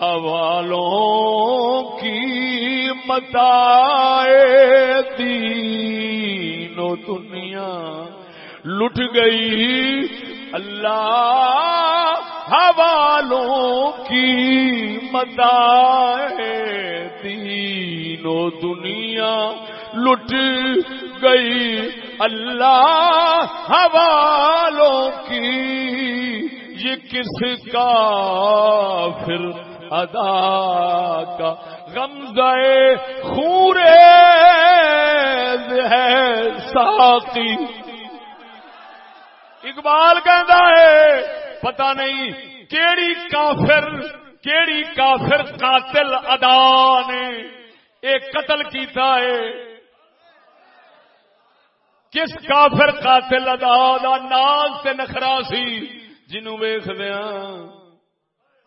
حوالوں کی متا دین دنیا لٹ گئی۔ اللہ حوالوں کی مداح دین و دنیا لٹ گئی۔ اللہ حوالوں کی یہ کس کا پھر ادا کا؟ غم گئے خورے ہے ساقی۔ اقبال کہندا ہے پتہ نہیں کیڑی کافر کیڑی کافر قاتل ادا نے۔ ایک قتل کیتا ہے۔ کس کافر قاتل ادا دا ناز تے نخرا سی؟ جنوں ویکھدیا ہاں،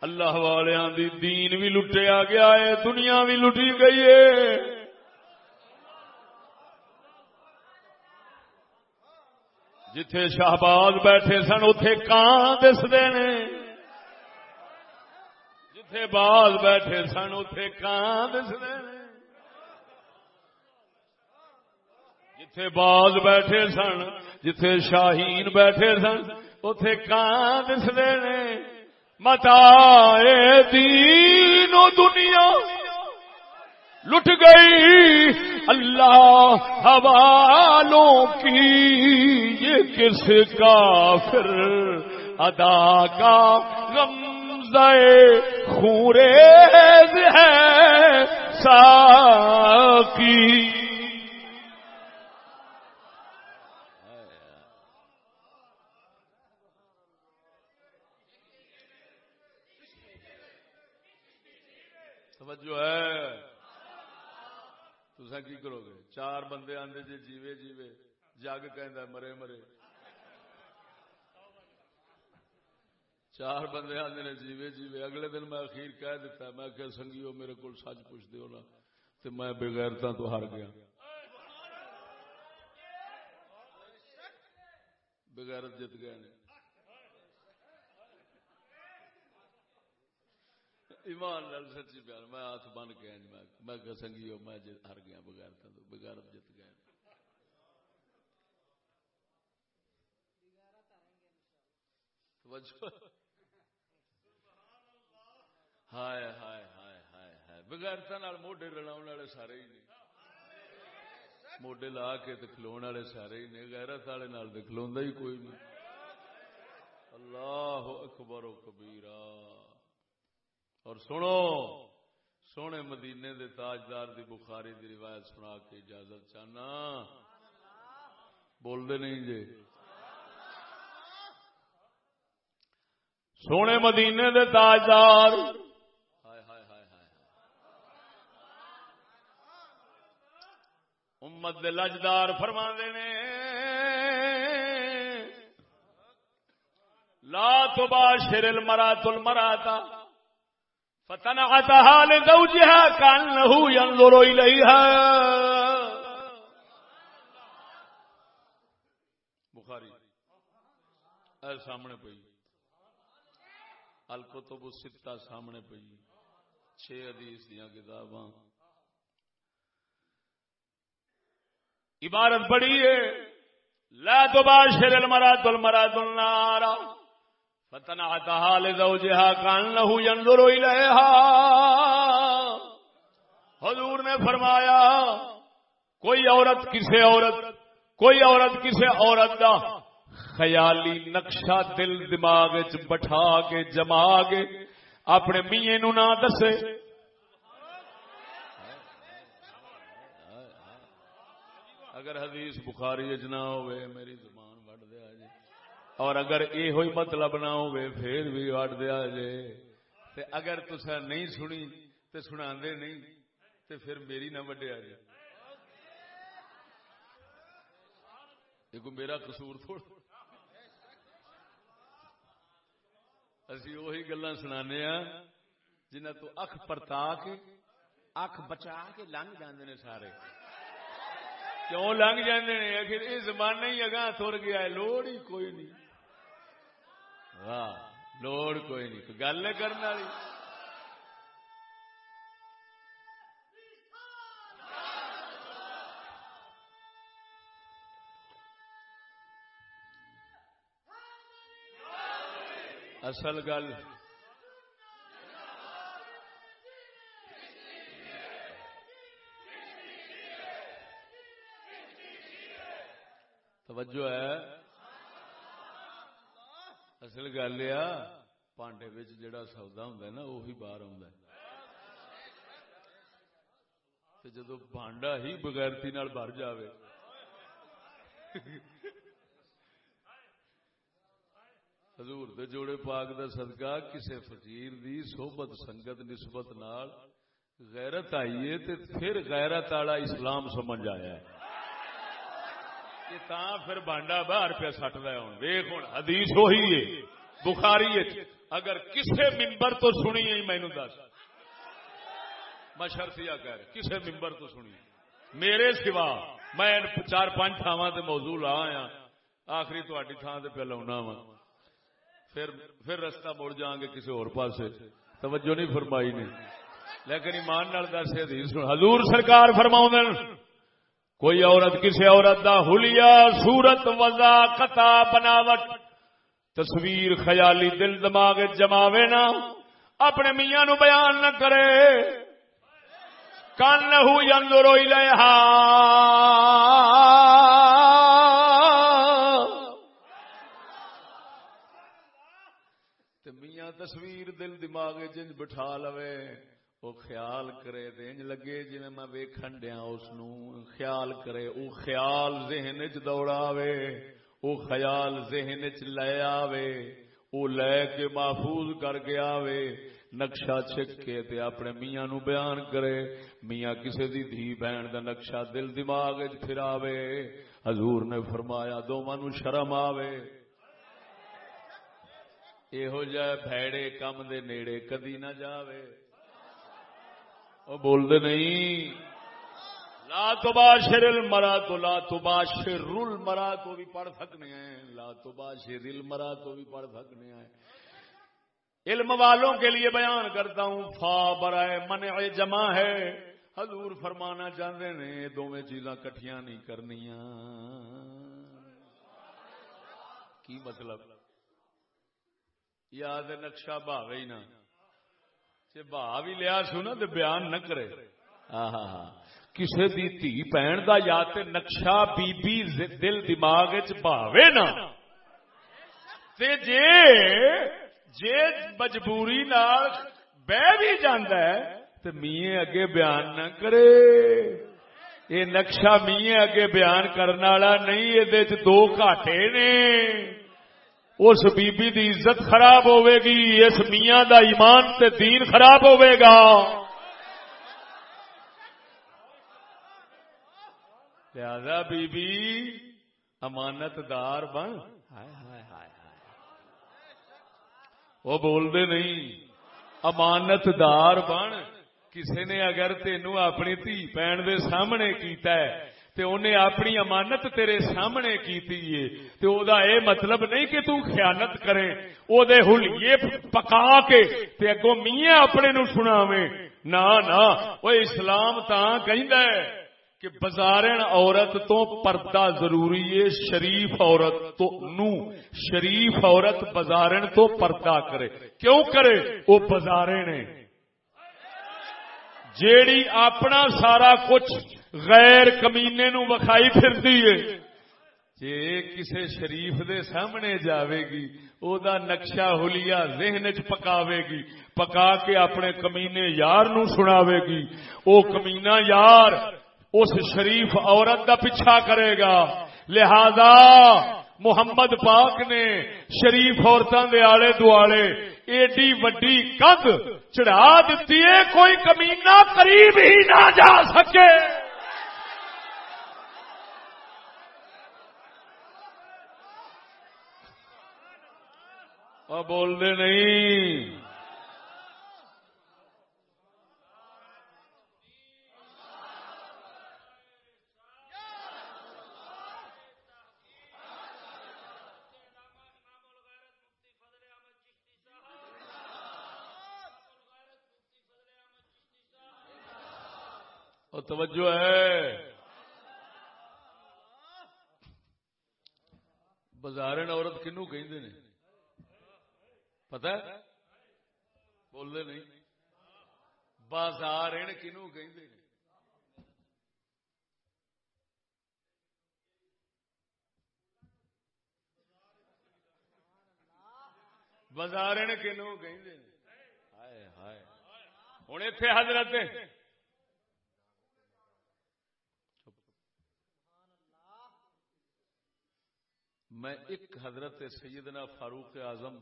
اللہ والیاں دی دین بھی لٹیا گیا ہے، دنیا بھی لٹی گئی ہے۔ جتھے شہباز بیٹھے سن اتے کان دستے نے؟ جتھے باز بیٹھے سن اتے کان دستے نے؟ جتھے باز بیٹھے سن، جتھے شاہین بیٹھے سن اتے کان دستے نے؟ متا دین و دنیا، لٹ گئی اللہ حوالوں کی، یہ کس کا پھر ادا کا غمزے خوریز ہے ساکی توجہ ہے۔ تسا کی کرو گے؟ چار بندے آندے جی جیوے جیوے، جگ کہ مرے مرے۔ چار بندے آدھے نے جیوے جیوے، اگلے دن میں اخیر کہہ دیتا میں کہ سنگیو میرے کو سچ پوچھ دیو نا تو میں بغیرتا تو ہار گیا۔ بغیرت جت گئے نے۔ ایمان لال سچی پیار، میں ہاتھ بن کے میں کہ سنگیو میں ہر گیا بغیرتا تو بغیرت جت گئے۔ ہائے ہائے ہائے ہائے ہائے۔ بغیرتا موڈے لڑا والے سارے ہی نہیں۔ موڈے لا کے کھلو والے سارے ہی نے غیرت والے تو کھلوا ہی کوئی نہیں۔ اللہ اکبر و کبیرا اور سنو، سونے مدینے دے تاجدار دی بخاری دی روایت سنا کے اجازت چاہنا۔ بول دے نہیں جی سونے مدینے دے تاجدار۔ امت دے لجدار فرما نے۔ لا تباشر المرات المراتا فتنعتها لزوجها كأنه ينظر إليها. بخاری، اے سامنے پئی۔ الکتب الستہ سامنے پئی۔ چھ حدیث دیاں کتاباں۔ عبارت بڑی ہے۔ لا تباشر المرات المرات النار۔ فتنعتها لزوجها كأنه ينظر إليها۔ حضور نے فرمایا، کوئی عورت کسے عورت، کوئی عورت کسے عورت دا خیالی نقشہ دل دماغ چ بٹھا کے، جما کے اپنے میے نو نہ دسے۔ اگر حدیث بخاری اجنا ہوئے، میری زبان اور اگر یہ ہوئی مطلب نہ ہوئے، پھر بھی وڈ دیا جی تے اگر تسا نہیں سنی، تے سنا نہیں، تے پھر میری نہ وڈیا جی یہ میرا قصور تھوڑا۔ اسی وہی گلا سنانے ہاں جنہ تو اکھ پرتا کے، اکھ بچا کے لنگ جاندے نے سارے۔ کیوں لنگ جاندے نے؟ آخر یہ زمانہ ہی اگاں تر گیا ہے، لوڑ ہی کوئی نہیں۔ واہ لوڑ کوئی نہیں گل کرنے والی اصل گل توجہ ہے اصل گل یہ پانڈے جڑا سودا ہوں نا وہی باہر آ جدو بانڈا ہی بغیرتی بھر جاوے۔ حضور دے جوڑے پاک دا صدقہ، کسے فقیر دی صحبت، سنگت نسبت نال غیرت آئیے تے پھر غیرت والا اسلام سمجھ آیا ہے۔ پھر بانڈا باہر پہ سٹ رہا ہوں ویخ ہوں حدیث وہی ہے، بخاری اگر کسے ممبر تو سنی ہے مینو دس۔ میں شرطیا کہہ کسے ممبر تو سنی میرے سوا میں چار پانچ تھاواں تے موضوع لا آیا۔ آخری تھوڑی تھان سے پہ لاؤنا وا۔ پھر پھر رستہ مڑ جاؤں گے کسی اور پاسے۔ توجہ نہیں فرمائی نے۔ لیکن ایمان نال دس حدیث حضور سرکار فرماؤں کوئی عورت کسی عورت دا حلیہ، صورت وزا قطع بناوٹ، تصویر، خیالی، دل، دماغ، جماوے نا اپنے میاں نو بیان نہ کرے۔ کان لہو ینظرو الیہا میاں تصویر، دل، دماغ جنج بٹھا لوے۔ وہ خیال کرے دینج لگے جی میں ویکھن دیا اس خیال کرے، او خیال ذہن چ دوڑاوے، او خیال ذہن چ لے آوے، او لے کے محفوظ کر کے آوے، نقشہ چھک کے تے اپنے میاں نو بیان کرے، میاں کسے دی دھی بہن دا نقشہ دل دماغ چ پھراوے حضور نے فرمایا دوواں نو شرم آوے۔ یہو جہ بھڑے کم دے نیڑے کدی نہ جاوے۔ وہ بول دے نہیں۔ لا تباشر المرا تو لا تباشر المرا تو بھی پڑھ سکنے ہیں۔ لا تباشر المرا تو بھی پڑھ سکنے ہیں۔ علم والوں کے لیے بیان کرتا ہوں۔ فا برائے من جمع ہے۔ حضور فرمانا چاہتے نے دونوں چیزاں کٹھیاں نہیں کرنیاں۔ کی مطلب؟ یاد نقشہ بھاوے ہی نہ بھا بھی لیا سو نا تو بیان نہ کرے کسی دی تھی بہن کا یا تے نقشہ بی بی دل دماغ چاوے نا تے جے جے مجبوری نال بہ بھی جاندہ ہے تو میے اگے بیان نہ کرے یہ نقشہ میے اگے بیان کرنے والا نہیں یہ دو گھاٹے نے اس بی بی دی عزت خراب ہوے گی اس میاں دا ایمان تے دین خراب ہوے گا لہذا بی بی امانت دار بن۔ ہائے ہائے ہائے ہائے۔ وہ بولتے نہیں امانت دار بن۔ کسی نے اگر تینو اپنی دھی بھن دے سامنے کیتا ہے تے انہیں اپنی امانت تیرے سامنے کیتی ہے تے او دا اے مطلب نہیں کہ تو خیانت کرے۔ او دے حلیے پکا کے تے اگوں میاں اپنے نو سناویں۔ نا نا او اسلام تاں کہندا ہے کہ بازارن عورت تو پردہ ضروری ہے، شریف عورت تو نو۔ شریف عورت بازارن تو پردہ کرے۔ کیوں کرے؟ وہ بازارے نے جیڑی اپنا سارا کچھ غیر کمینے نو وکھائی پھرتی ہے۔ جے کسے شریف دے سامنے جاوے گی، او دا نقشہ حلیہ ذہن چ پکاوے گی، پکا کے اپنے کمینے یار نو سناوے گی۔ او کمینہ یار اس شریف عورت کا پیچھا کرے گا۔ لہذا محمد پاک نے شریف عورتوں کے آلے دوالے ایڈی وڈی کد چڑھا دیتی ہے، کوئی کمینہ قریب ہی نہ جا سکے۔ بول دے نہیں اور توجہ ہے۔ بازارن عورت کنو کہ پتا بولتے نہیں۔ بازار کنو کہ بازار کنو کہ ہوں اتے حضرت میں ایک حضرت سیدنا فاروق اعظم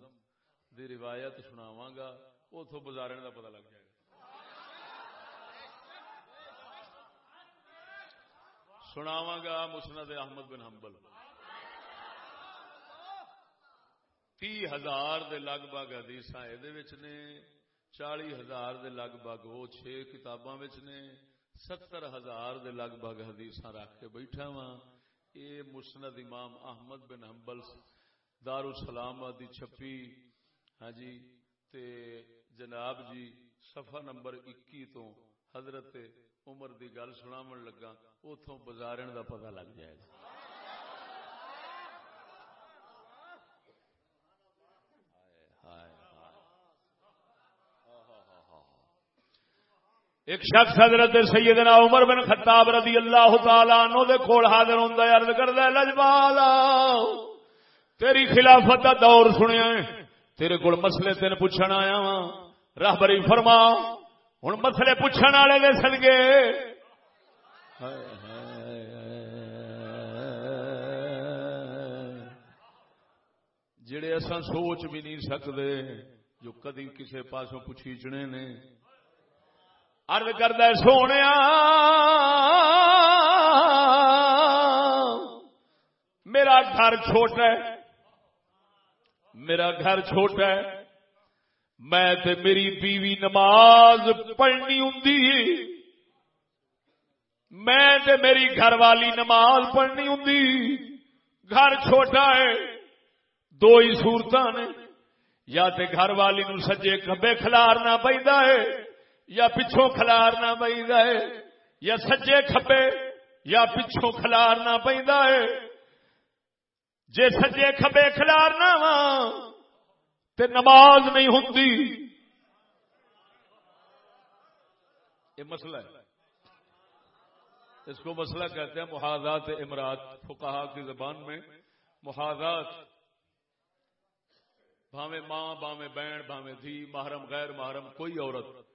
دی روایت سناواں گا اتو بازارن کا پتہ لگ جائے گا۔ سناواں گا مسند احمد بن حنبل۔ تی ہزار دے لگ بھگ حدیث نے چالی ہزار دے لگ بھگ وہ چھ کتاباں نے، ستر ہزار دے لگ بھگ حدیث رکھ کے بیٹھا وا اے مسند امام احمد بن حنبل دار السلام دی چھپی ہاں جی تے جناب جی صفحہ نمبر 21 تو حضرت عمر دی گل سناون لگا، اوتھوں بازارن دا پتہ لگ جائے گا۔ ایک شخص حضرت سیدنا عمر بن خطاب رضی اللہ تعالی عنہ دے کول حاضر ہوندا ہے، عرض کردا ہے لجبالا تیری خلافت دا دور سنیا ہے، تیرے کول مسئلے تین پوچھن آیا ہاں۔ راہبری فرما، ہن مسئلے پوچھن والے دے سنگے جڑے اساں سوچ بھی نہیں سکدے، جو کدی کسے پاسوں پوچھیچنے نے ارد کرد سونے میرا گھر چھوٹا ہے میرا گھر چھوٹا ہے میں تے میری بیوی نماز پڑھنی ہوں میں تے میری گھر والی نماز پڑھنی ہوں گھر چھوٹا ہے دو ہی سورت نے یا تے گھر والی نو سجے کبے کھلارنا پہنتا ہے یا پچھوں کھلارنا پہ یا سجے کھبے یا پچھوں کھلارنا پہ جے سجے کھبے کھلارنا ہاں، وا تے نماز نہیں ہوں یہ مسئلہ ہے۔ اس کو مسئلہ کہتے ہیں محاذات امرات فقہا کی زبان میں۔ محاذات بھاوے ماں باوے بہن بھاوے دھی، محرم غیر محرم، کوئی عورت۔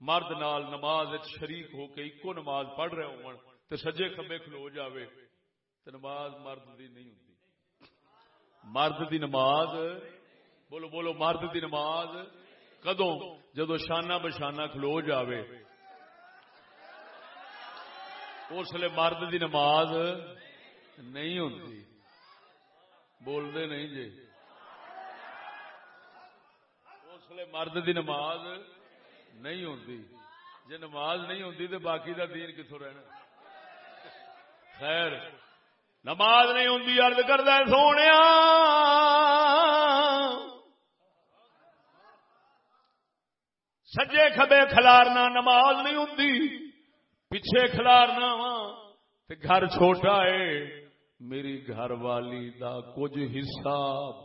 مرد نال نماز شریک ہو کے ایکو نماز پڑھ رہے ہو تو سجے کبے کھلو جاوے تو نماز مرد دی نہیں ہوتی مرد دی نماز، بولو بولو، مرد دی نماز کدو جدو شانہ بشانہ کھلو جاوے۔ اس لیے مرد دی نماز نہیں ہوتی بولتے نہیں جی۔ اس لیے مرد دی نماز نہیں ہوتی جی نماز نہیں ہوتی تو باقی دا دین کتوں رہنا۔ خیر، نماز نہیں ہوتی ارد کردہ سونے سجے کھبے کھلارنا نماز نہیں ہوتی پیچھے کھلارنا وا گھر چھوٹا ہے۔ میری گھر والی دا کچھ حصہ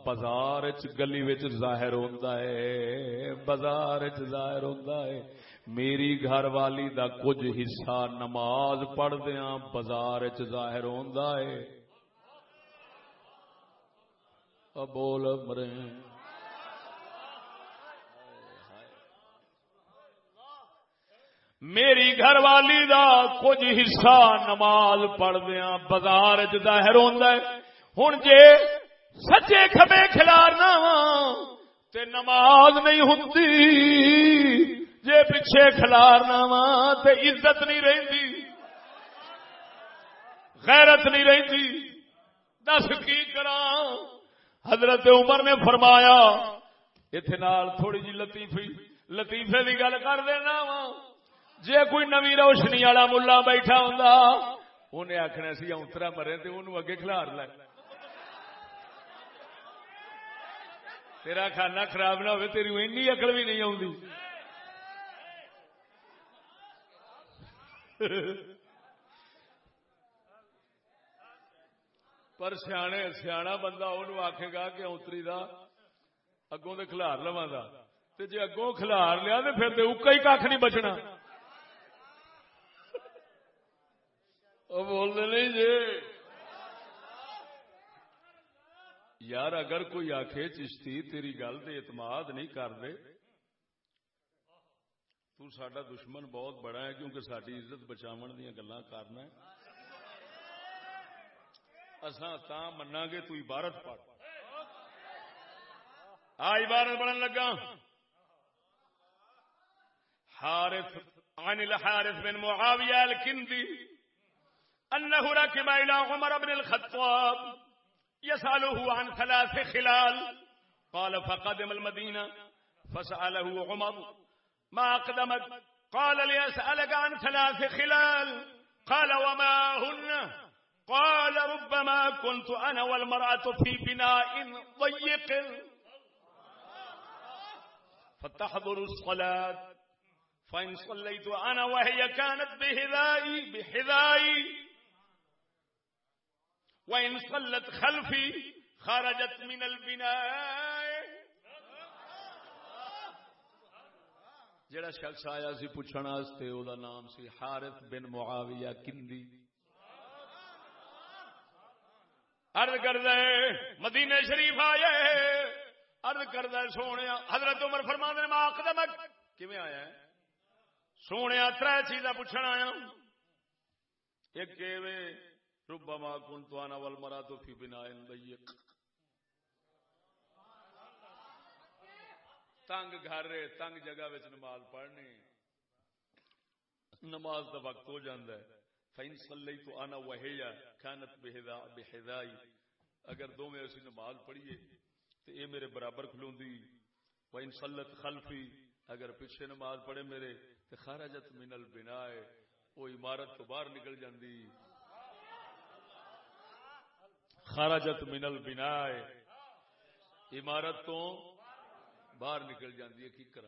بازار گلی وچ ظاہر ہوتا ہے، بازار ظاہر ہوتا ہے۔ میری گھر والی دا کچھ حصہ نماز پڑھدیا بازار ظاہر ہوتا ہے۔ بول مرے۔ میری گھر والی دا کچھ حصہ نماز پڑھدیا بازار ظاہر ہوتا ہے۔ ہوں جے سچے کھبے کھلارنا تے نماز نہیں ہوتی جے پیچھے کھلارنا وا تے عزت نہیں رہتی غیرت نہیں رہتی دس کی کرا حضرت عمر نے فرمایا اتنے تھوڑی جی لطیفی، لطیفے کی گل کر دینا وا۔ جے کوئی نوی روشنی والا ملا بیٹھا ہوں انہیں آخنا سی اترا مرے تو انہوں اگے کھلار لے۔ تیرا کھانا خراب نہ ہوئے، تیری اینی اکل بھی نہیں آتی پر سیانے سیاح بندہ انہوں آخے گا کہ اتری دا اگوں دے کھلار لوا دا۔ تے جے اگوں کھلار لیا تو پھر تو اکا ہی کھ نہیں بچنا۔ وہ نہیں جی۔ یار اگر کوئی آخے چشتی، تیری گل سے اعتماد نہیں کر دے تو سڈا دشمن بہت بڑا ہے کیونکہ ساری عزت بچاو دیا گلا کرنا اصا تا منا گے تو عبارت پڑھ۔ آ، عبارت پڑھن لگا حارث، عن الحارث بن معاویہ الکندی۔ انه ركب إلى عمر بن الخطاب يسأله عن ثلاث خلال. قال فقدم المدينة. فسأله عمر ما أقدمك؟ قال ليسالك عن ثلاث خلال. قال وما هن؟ قال ربما كنت أنا والمرأة في بناء ضيق. فتحضر الصلاة فإن صليت أنا وهي كانت بحذائي بحذائي. وإن صلت خلفي خرجت من البناء جڑا شخص آیا سی پوچھنا واسطے، او دا نام سی حارث بن معاویہ کندی۔ عرض کردا ہے مدینے شریف آئے عرض کردا ہے سونے حضرت عمر فرماندے نے ما قدمک کیویں آیا ہے؟ سونے ترے چیزاں پوچھنا آیا ایک کیویں ربما كنت انا والمراه في بناء ضيق. تنگ گھر تنگ جگہ وچ نماز پڑھنی۔ نماز دا وقت ہو جاندا ہے۔ فین صلیت انا وهي كانت بهذا بحذائی اگر دو میں اسی نماز پڑھیے، تو اے میرے برابر کھلوندی۔ وین صلت خلفی اگر پیچھے نماز پڑھے میرے، تو خرجت من البناء۔ وہ عمارت تو باہر نکل جاندی۔ خرجت من البناء عمارت تو باہر نکل جاتی ہے، کی کرا؟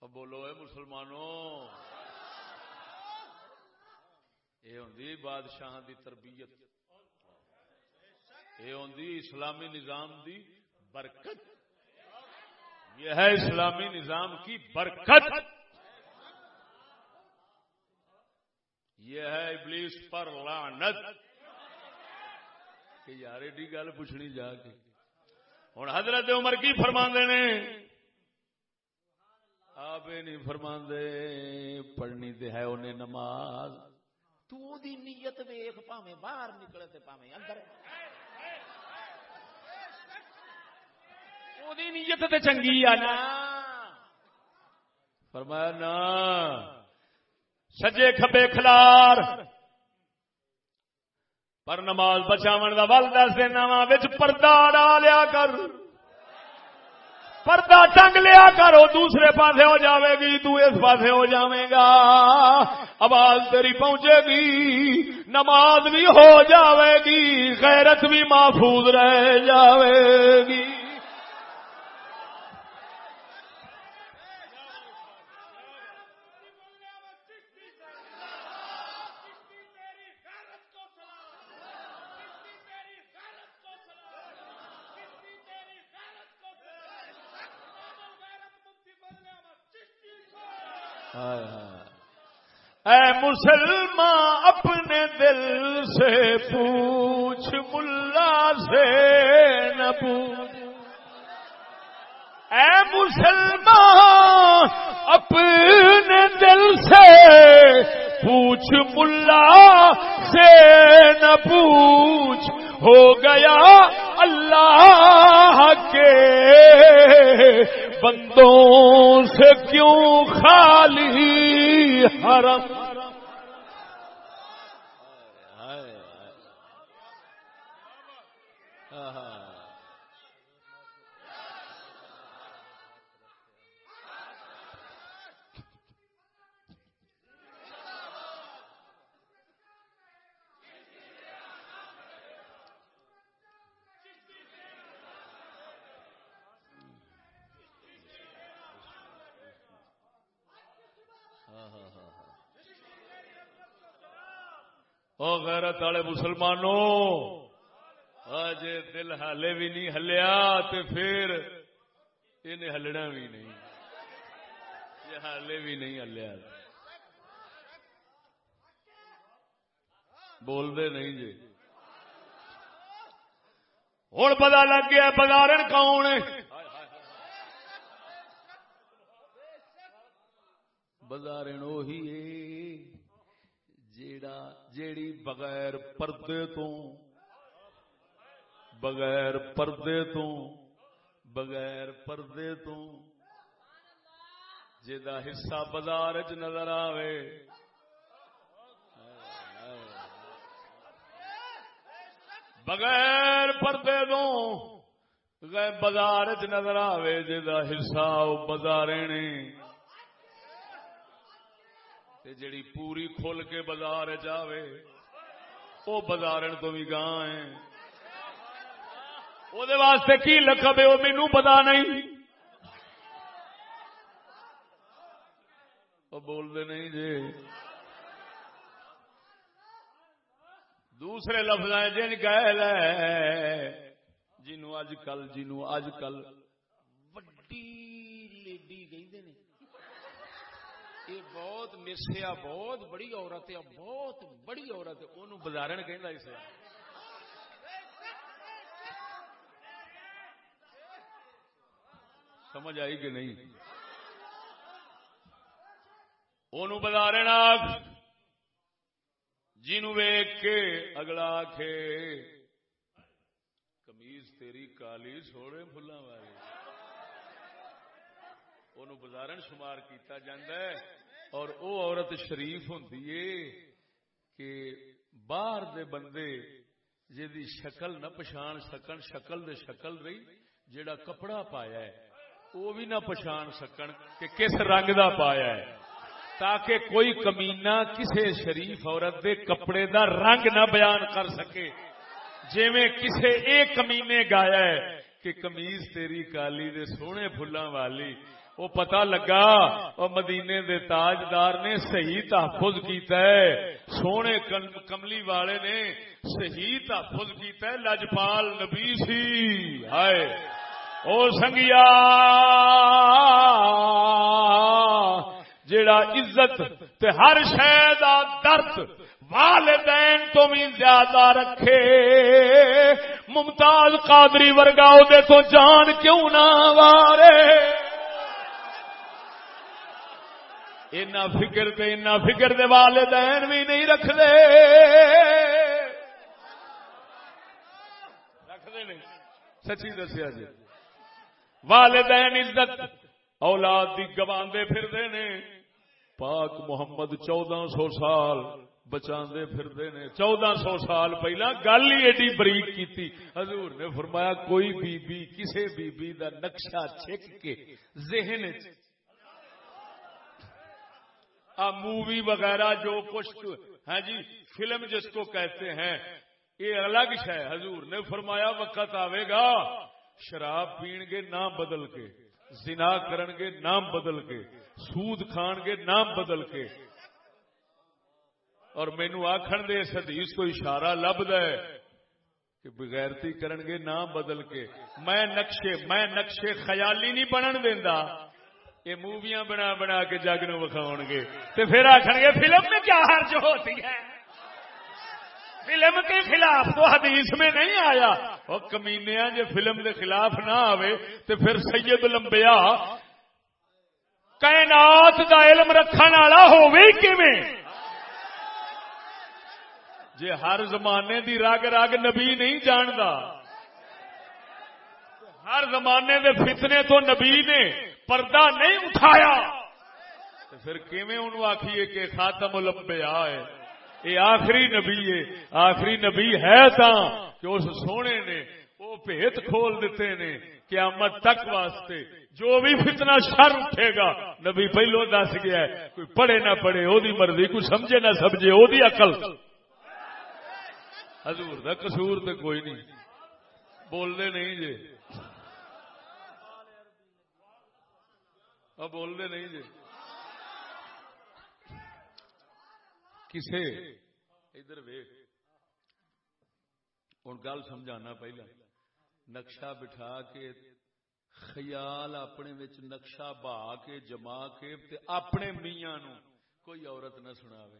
اب بولو، اے مسلمانوں یہ ہوں بادشاہ دی تربیت یہ ہوں اسلامی نظام دی برکت۔ یہ ہے اسلامی نظام کی برکت۔ یہ ہے ابلیس پر لعنت۔ کہ یار ایڈی گل پوچھنی جا کے۔ ہوں حضرت عمر کی فرما نے؟ آپ نہیں فرما پڑھنی تو ہے انہیں نماز۔ تو دی نیت ویخ پاویں باہر نکلے تے پاویں اندر۔ دی نیت تے چنگی آ نا۔ فرمایا نا۔ سجے کھبے کھلار۔ پر نماز بچاون دا ول دس دینا وا وچ پردہ ڈالیا کر۔ پردہ ٹنگ لیا کرو دوسرے پاسے ہو جاوے گی، تو اس پاسے ہو جاوے گا۔ آواز تیری پہنچے گی، نماز بھی ہو جاوے گی، غیرت بھی محفوظ رہ جاوے گی۔ اے او غیرت والے مسلمانوں اج دل ہالے بھی نہیں ہلیا تے پھر انہیں ہلنا بھی نہیں۔ یہ ہالے بھی نہیں ہلیا۔ بول دے نہیں جی۔ ہوں پتا لگ گیا بازارن کون بازارن وہی جیڑا جیڑی بغیر پردے تو، بغیر پردے تو، بغیر پردے تو جا حصہ بازار چ نظر آوے۔ بغیر پردے تو بازار چ نظر آوے جا حصہ بازارے نے۔ تے جڑی پوری کھل کے بازار جاوے وہ بازار تو بھی گاں ہے وہ واسطے کی لقب ہے وہ مینو پتا نہیں۔ وہ بولتے نہیں جی۔ دوسرے لفظ جن گہل ہے جنو اج کل جنو اج کل۔ وڈی لیڈی کہ یہ بہت مسیا بہت بڑی عورت ہے بہت بڑی عورت ہے انہوں بازار کہ اسے۔ سمجھ آئی کہ نہیں؟ انہوں بازار جنو ویگ کے اگلا کھے کمیز تیری کالی سوڑے فلاں والی انہوں بازار شمار کیتا جاندہ ہے۔ اور او عورت شریف ہوں کہ باہر دے بندے جی شکل نہ پچھان سکن، شکل دے شکل رہی، جیڑا کپڑا پایا ہے وہ بھی نہ پچھان سکن کہ کس رنگ دا پایا ہے۔ تاکہ کوئی کمینہ کسے شریف عورت دے کپڑے دا رنگ نہ بیان کر سکے۔ جی میں کسے ایک کمینے گایا ہے کہ کمیز تیری کالی دے سونے پھلاں والی وہ پتا لگا، وہ مدینے دے تاجدار نے صحیح تحفظ کیتا ہے۔ سونے کملی والے نے صحیح تحفظ کیتا ہے۔ لجپال نبی سی۔ ہائے۔ او سنگیا۔ جیڑا عزت تے ہر شہ درد والدین تو بھی زیادہ رکھے۔ ممتاز قادری ورگا دے تو جان کیوں نہ وارے؟ اینا فکر تے اینا فکر دے والدین بھی نہیں رکھ دے رکھ دے نہیں سچی دسیا جی والدین عزت اولاد دی گواندے پھردے نے پاک محمد چودہ سو سال بچاندے پھردے نے چودہ سو سال پہلا گل ہی ایڈی بریک کیتی حضور نے فرمایا کوئی بی بی کسے بی بی دا نقشہ چھک کے ذہن چ مووی وغیرہ جو کچھ ہاں جی فلم جس کو کہتے ہیں۔ یہ الگ شے حضور نے فرمایا، وقت آئے گا، شراب پین گے نام بدل کے، زنا کرن گے نام بدل کے، سود کھان گے نام بدل کے۔ اور مینو آخر دے، اس حدیث کو اشارہ لبد ہے کہ بغیرتی کرن گے نام بدل کے۔ میں نقشے میں نقشے خیالی نہیں بنن دینا یہ موویاں بنا بنا کے جگ نو وکھاؤ گے۔ تو پھر آخر گے، فلم میں کیا حرج ہوتی ہے؟ فلم کے خلاف تو حدیث میں نہیں آیا۔ وہ کمینیا جو فلم کے خلاف نہ آئے تو پھر سید لمبیا کائنات دا علم رکھن والا ہوے کیویں؟ جے ہر زمانے دی رگ رگ نبی نہیں جاندا۔ ہر زمانے دے فتنے تو نبی نے۔ پردہ نہیں اٹھایا۔ تو پھر کیویں انہوں آخیے کہ خاتم الانبیاء ہے؟ یہ آخری نبی ہے، آخری نبی ہے تا کہ اس سونے نے وہ بھیت کھول دیتے نے قیامت تک واسطے۔ جو بھی فتنہ شر اٹھے گا، نبی پہلو دس گیا ہے، کوئی پڑھے نہ پڑھے، وہ مرضی، کوئی سمجھے نہ سمجھے، وہ عقل۔ حضور دا قصور تے کوئی نہیں۔ بولتے نہیں جی بولتے نہیں جی۔ کسے۔ ادھر ویخ ہوں گل سمجھانا پہلا۔ نقشہ بٹھا کے خیال اپنے وچ نقشہ بہا کے جما کے تے اپنے میاں نو کوئی عورت نہ سناوے۔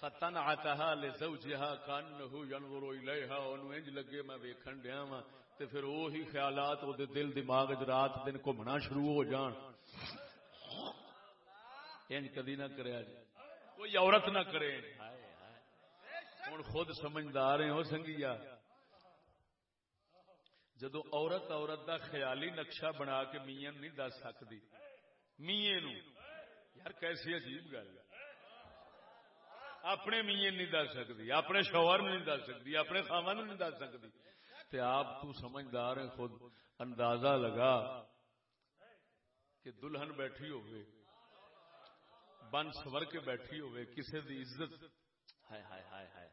فتن آتا لے زوجہا کانہو ینظرو الیہا، اونوں انج لگے میں ویکھن ڈیا وا تے پھر وہی خیالات او دے دل دماغ وچ رات دن گھومنا شروع ہو جان۔ انج کدی نہ کریا جی کوئی عورت نہ کرے۔ ہوں خود سمجھدار ہو سنگیا۔ جدو عورت عورت دا خیالی نقشہ بنا کے میاں نہیں دس سکتی میے نو۔ یار کیسی عجیب گل۔ ہے اپنے میے نہیں دس سکتی اپنے شوہر نہیں دس سکتی اپنے خاون نہیں دس سکتی تے آپ تو سمجھدار ہیں، خود اندازہ لگا کہ دلہن بیٹھی ہوئے، بن سور کے بیٹھی ہوئے کسی دی عزت، ہائے ہائے ہائے ہائے،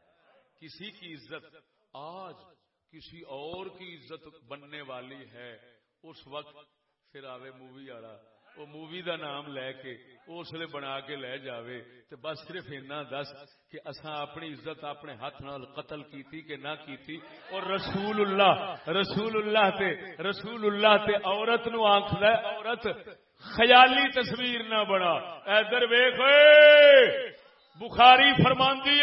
کسی کی عزت، آج کسی اور کی عزت بننے والی ہے، اس وقت پھر آوے مووی والا وہ مووی دا نام لے کے اس لیے بنا کے لے جاوے تو بس صرف اینا دس کہ اساں اپنی عزت اپنے ہاتھ نال قتل کیتی کہ نہ کیتی اور رسول اللہ رسول اللہ تے رسول اللہ تے عورت نو آنکھ لے عورت خیالی تصویر نہ بنا ادھر ویخ بخاری فرماندی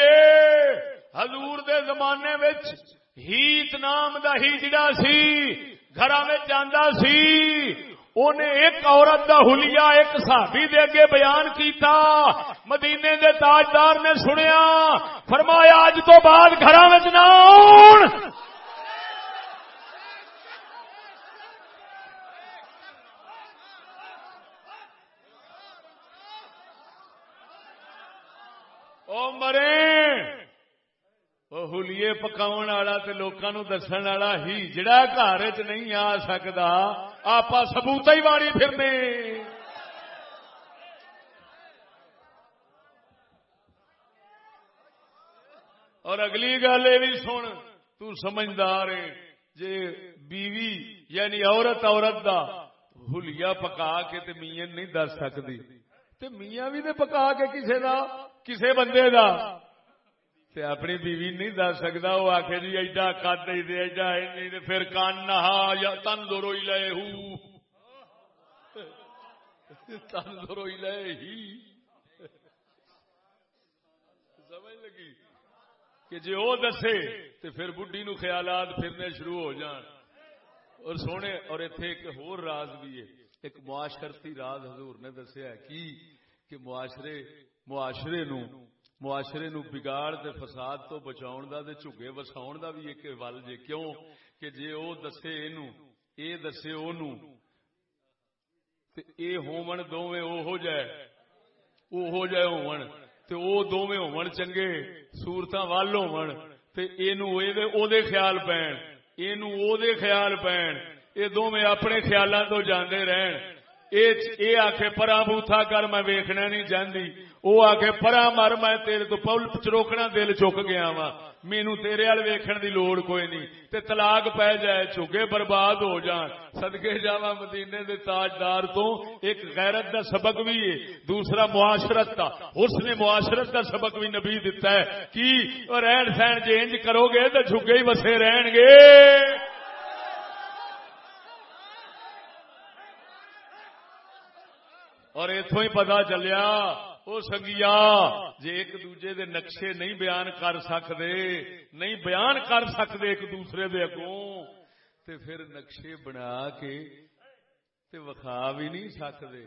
حضور دے زمانے وچ ہیت نام دا ہی جڑا سی گھر جانا سی انہیں ایک عورت دا حلیہ ایک صحابی دے اگے بیان کیتا، مدینے دے تاجدار نے سنیا، فرمایا اج تو بعد گھر نہ آن او مرے وہ پکاؤ والا تے لوکاں نو دسن والا ہی جڑا گھر چ نہیں آ سکتا آپ سبوت ہی واڑی پھرنے اور اگلی گل یہ بھی سن تو سمجھدار ہے جے بیوی یعنی عورت عورت دا ہولیا پکا کے تے میاں نہیں دس سکتی تے میاں بھی تے پکا کے کسے دا کسے بندے دا تے اپنی بیوی نہیں دس سکتا وہ آخ جی ایڈا کد ایڈا پھر کان نہا یا تن دو لے ہوں تن دو لے ہی سمجھ لگی؟ کہ جی وہ دسے تو پھر بڈی نو خیالات پھرنے شروع ہو جان۔ اور سونے، اور اتنے ایک ہور راز بھی ہے۔ ایک معاشرتی راز حضور نے دسیا کی؟ کہ معاشرے معاشرے نو معاشرے نو بگاڑ تے فساد تو بچاؤن دا تے جھگے وساؤن دا بھی ایک ول جے کیوں کہ جے او دسے اینو، اے دسے اونوں تے اے ہومن دوویں او ہو جائے، او ہو جائے ہومن تے او دوویں ہومن چنگے، صورتاں وال ہومن تے اینو اے دے او دے خیال پین، اینو او دے خیال پین، اے دوویں اپنے خیالاں تو جاندے رہن۔ اے اے آکھے پرا بوتھا کر میں ویکھنا نہیں چاہندی۔ وہ آ کے پرا مر میں تیرے تو پل چروکنا دل چک گیا وا مینو تیرے وال ویکھن دی لوڑ کوئی نہیں تے طلاق پہ جائے چوگے برباد ہو جان صدقے جاوا مدینے دے تاجدار تو ایک غیرت دا سبق بھی ہے دوسرا معاشرت دا حسن معاشرت دا سبق بھی نبی دتا ہے کی رہن سہن چینج کرو گے تے جھگے ہی بسے رہن گے اور اتوں ہی پتا چلیا ہو سنگیا جے ایک دوجے دے نقشے نہیں بیان کر سکتے نہیں بیان کر سکتے ایک دوسرے دے اگوں، تے پھر نقشے بنا کے تے وکھا بھی نہیں سکتے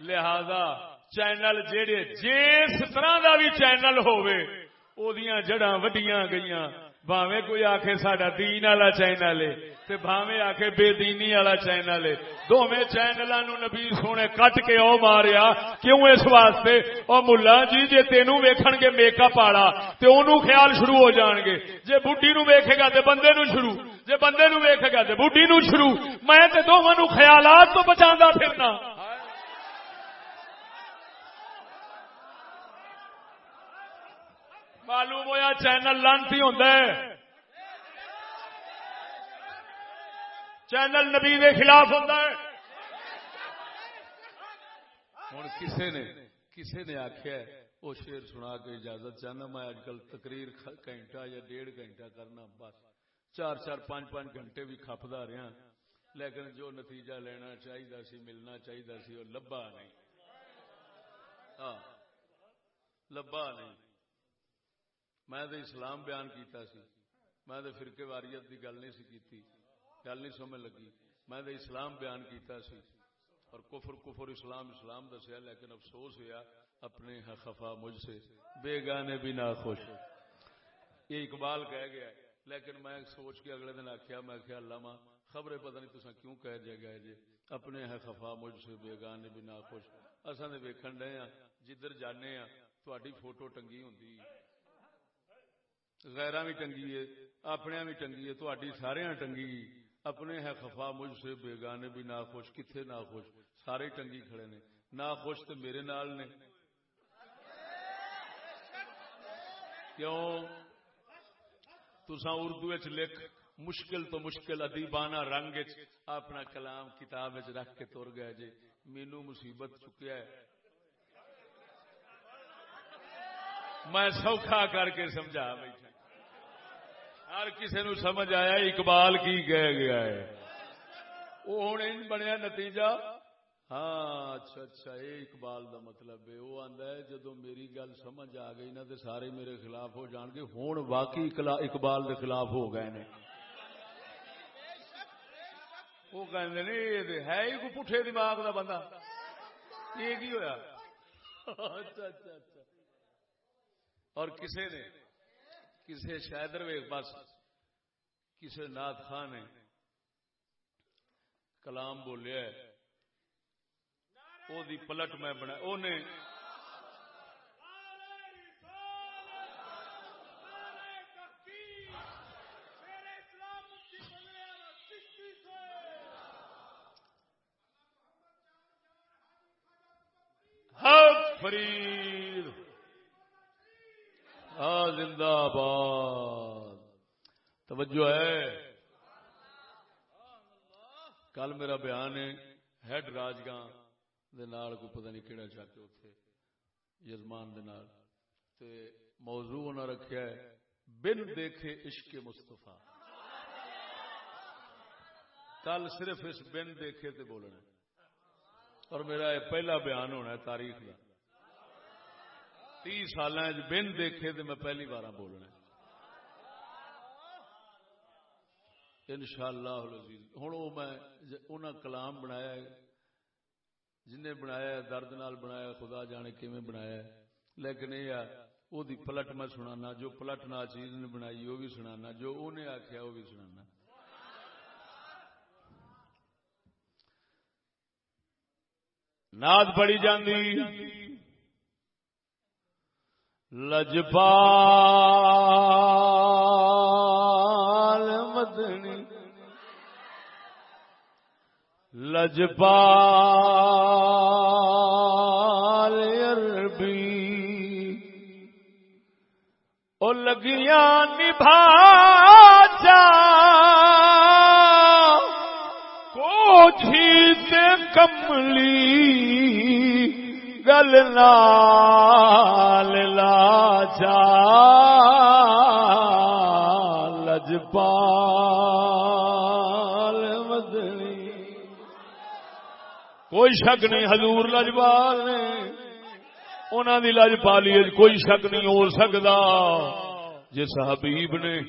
لہذا چینل جیڑے جس طرح دا بھی چینل ہووے، او دیاں جڑاں وڈیاں گئیاں باویں کوئی آکھے ساڈا دین والا چینل ہے تے بھاوے آ کے بے دینی والا چینل ہے۔ دونوں چینلوں نبی سونے کٹ کے او ماریا۔ کیوں اس واسطے؟ او ملا جی جی تینوں ویکھن گے میک اپ والا، تے اونوں خیال شروع ہو جان گے۔ جے بڈھی نو ویکھے گا تے بندے نو شروع۔ جے بندے نو ویکھے گا تے بڈھی نو شروع۔ میں تے دوواں نو خیالات تو بچاندا پھرنا۔ معلوم ہویا چینل لانتی ہوندا ہے۔ چینل نبی دے خلاف ہوتا ہے۔ ہوں کسے نے کسے نے آخیا وہ شیر سنا کے اجازت چاہنا میں اج کل تقریر گھنٹہ یا ڈیڑھ گھنٹہ کرنا، بس۔ چار چار، پانچ پانچ گھنٹے بھی کھپتا رہا لیکن جو نتیجہ لینا چاہیے سی، ملنا چاہیے سی وہ لبا نہیں۔ ہاں، لبا نہیں۔ میں اسلام بیان کیتا سی۔ میں فرقے واریت کی گل نہیں سی کیتی۔ گل نہیں سمجھ لگی۔ میں اسلام بیان کیتا سی اور کفر کفر اسلام اسلام دسیا، لیکن افسوس ہوا اپنے خفا مجھ سے۔ بے گانے بھی نہ خوش یہ اقبال کہہ گیا لیکن میں سوچ کے اگلے دن آخیا میں آخیا علامہ خبریں پتہ نہیں تسا کیوں کہہ جائے گئے جی اپنے ہے خفا مجھ سے بے گانے بھی نہ خوش اصا نے ویکن ڈے ہاں جدھر جانے ہاں تہاڈی فوٹو ٹنگی ہوں غیرہ بھی ٹنگی ہے اپنیاں بھی ٹنگی ہے تاری سارے ٹنگی۔ اپنے ہے خفا مجھ سے، بیگانے بھی نہ خوش کتنے نہ خوش سارے ٹنگی کھڑے نے۔ نہ خوش تو میرے نال نے۔ کیوں؟ تسا اردو وچ لکھ، مشکل تو مشکل، ادیبانہ رنگ اپنا کلام کتاب رکھ کے تر گئے جی مینو مصیبت چکیا ہے۔ میں سوکھا کر کے سمجھا بیٹھا۔ ہر کسی نو سمجھ آیا اقبال کی کہہ گیا ہے۔ وہ ہوں بنیا نتیجہ۔ ہاں اچھا اچھا یہ اقبال دا مطلب ہے۔ وہ آندا ہے جدو میری گل سمجھ آ گئی نا تو سارے میرے خلاف ہو جان گے ہوں واقعی اقبال دے خلاف ہو گئے نے۔ وہ کہندے نے، یہ ہے ہی کوئی پٹھے دماغ دا بندہ۔ یہ کی ہویا؟ اچھا اچھا اچھا۔ اور کسے نے کسے شاید ویخ بس، کسے نات خان نے کلام بولیا وہ او دی پلٹ میں بنا او نے حق فرید ہاں زندہ باد توجہ ہے۔ کل میرا بیان ہے، ہیڈ راجگاں دے نال، کوئی پتہ نہیں کہڑا چاہ کے یزمان دے نال۔ تے موضوع انہاں رکھیا ہے، بن دیکھے عشق مصطفیٰ۔ کل صرف اس بن دیکھے تے بولنا ہے۔ اور میرا یہ پہلا بیان ہونا ہے تاریخ کا تی سال بن دیکھے تو میں پہلی بار بولنا ان شاء اللہ ہوں وہ میں انہیں کلام بنایا جن بنایا درد نال بنایا خدا جانے کی بنایا لیکن یہ وہ پلٹ میں سنا جو پلٹ نہ چیز نے بنائی وہ بھی سنا جو انہیں آخیا وہ بھی سنا ناد پڑی جاندی۔ لجپال مدنی لجپال عربی۔ او لگیاں نبھا جا کو جھیت کملی۔ گل نال لاجا لجپال مدنی۔ کوئی شک نہیں، حضور لجپال نے۔ انہوں دی لجپالی کوئی شک نہیں ہو سکتا جس حبیب نے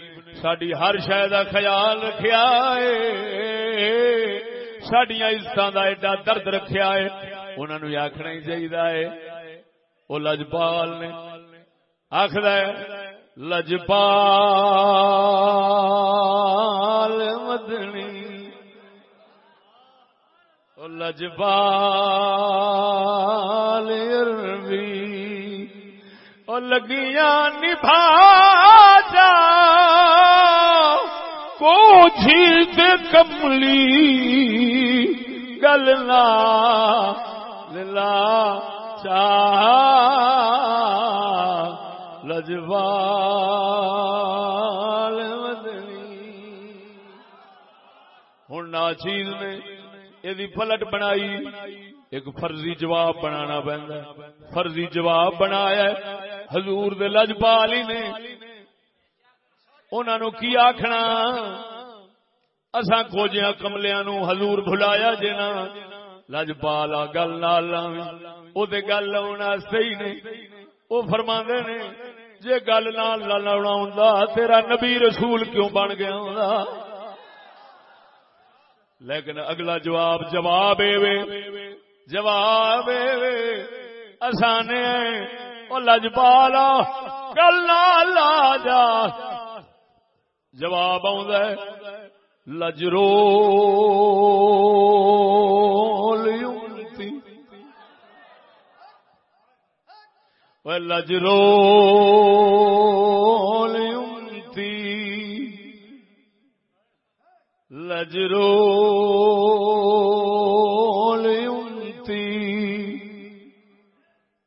ساری ہر شہ کا خیال رکھا ہے سڈیا عزت کا ایڈا درد رکھا ہے۔ انہوں نے آخنا ہی چاہیے وہ لجپال نے آخر لجپال مدنی۔ لجپال عربی۔ وہ لگیاں نبھا جا۔ کو جھیل کملی گل لا لا چاہ لجوال مدنی۔ ہوں نا چیز نے یہ پلٹ بنائی۔ ایک فرضی جواب بنانا پہنتا فرضی جواب بنایا حضور دے لجپال ہی نے۔ انہوں کی آخنا اساں کھوجیا کملیا نو حضور بلایا جنا لجپال گل نال وہ گل لاؤنا صحیح نے۔ وہ فرما نے، جے گل نال لاؤنا ہوں تیرا نبی رسول کیوں بن گیا ہوں لیکن اگلا جواب جواب جواب آسان وہ لجپالا گل لا جا۔ جواب آ لجرو لجرو لجرو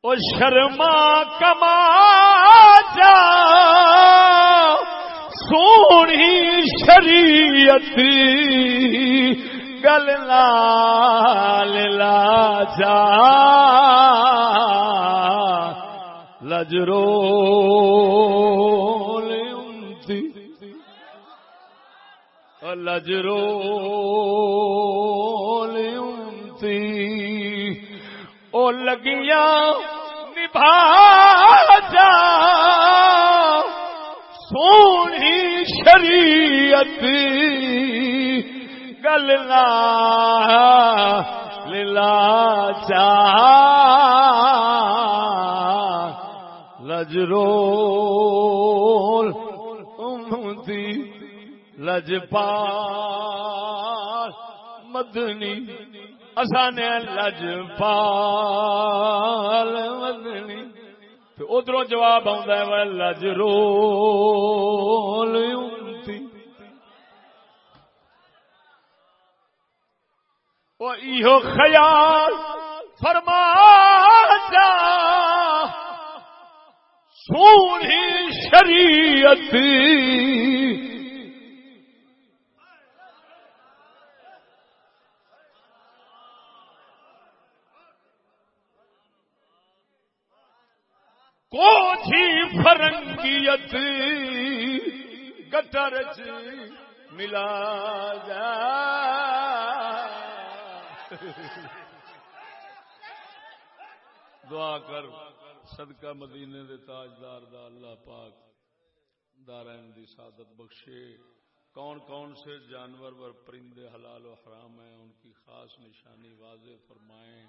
او شرما کما جا سونی شریعت گل لال لا جا لجرو لجرو او لگیاں نبھا جا۔ سونی شریعت گل لا چا لجرو امتی لجپال، مدنی اسان لجپال، مدنی۔ ادھر جواب آ لج رول خیال فرما جا۔ سونی شریعت۔ کو فرنگیت گٹر ملا جا۔ دعا کر۔ صدقہ مدینے دے تاجدار دا اللہ پاک دارین دی سعادت بخشے۔ کون کون سے جانور اور پرندے حلال و حرام ہیں، ان کی خاص نشانی واضح فرمائیں۔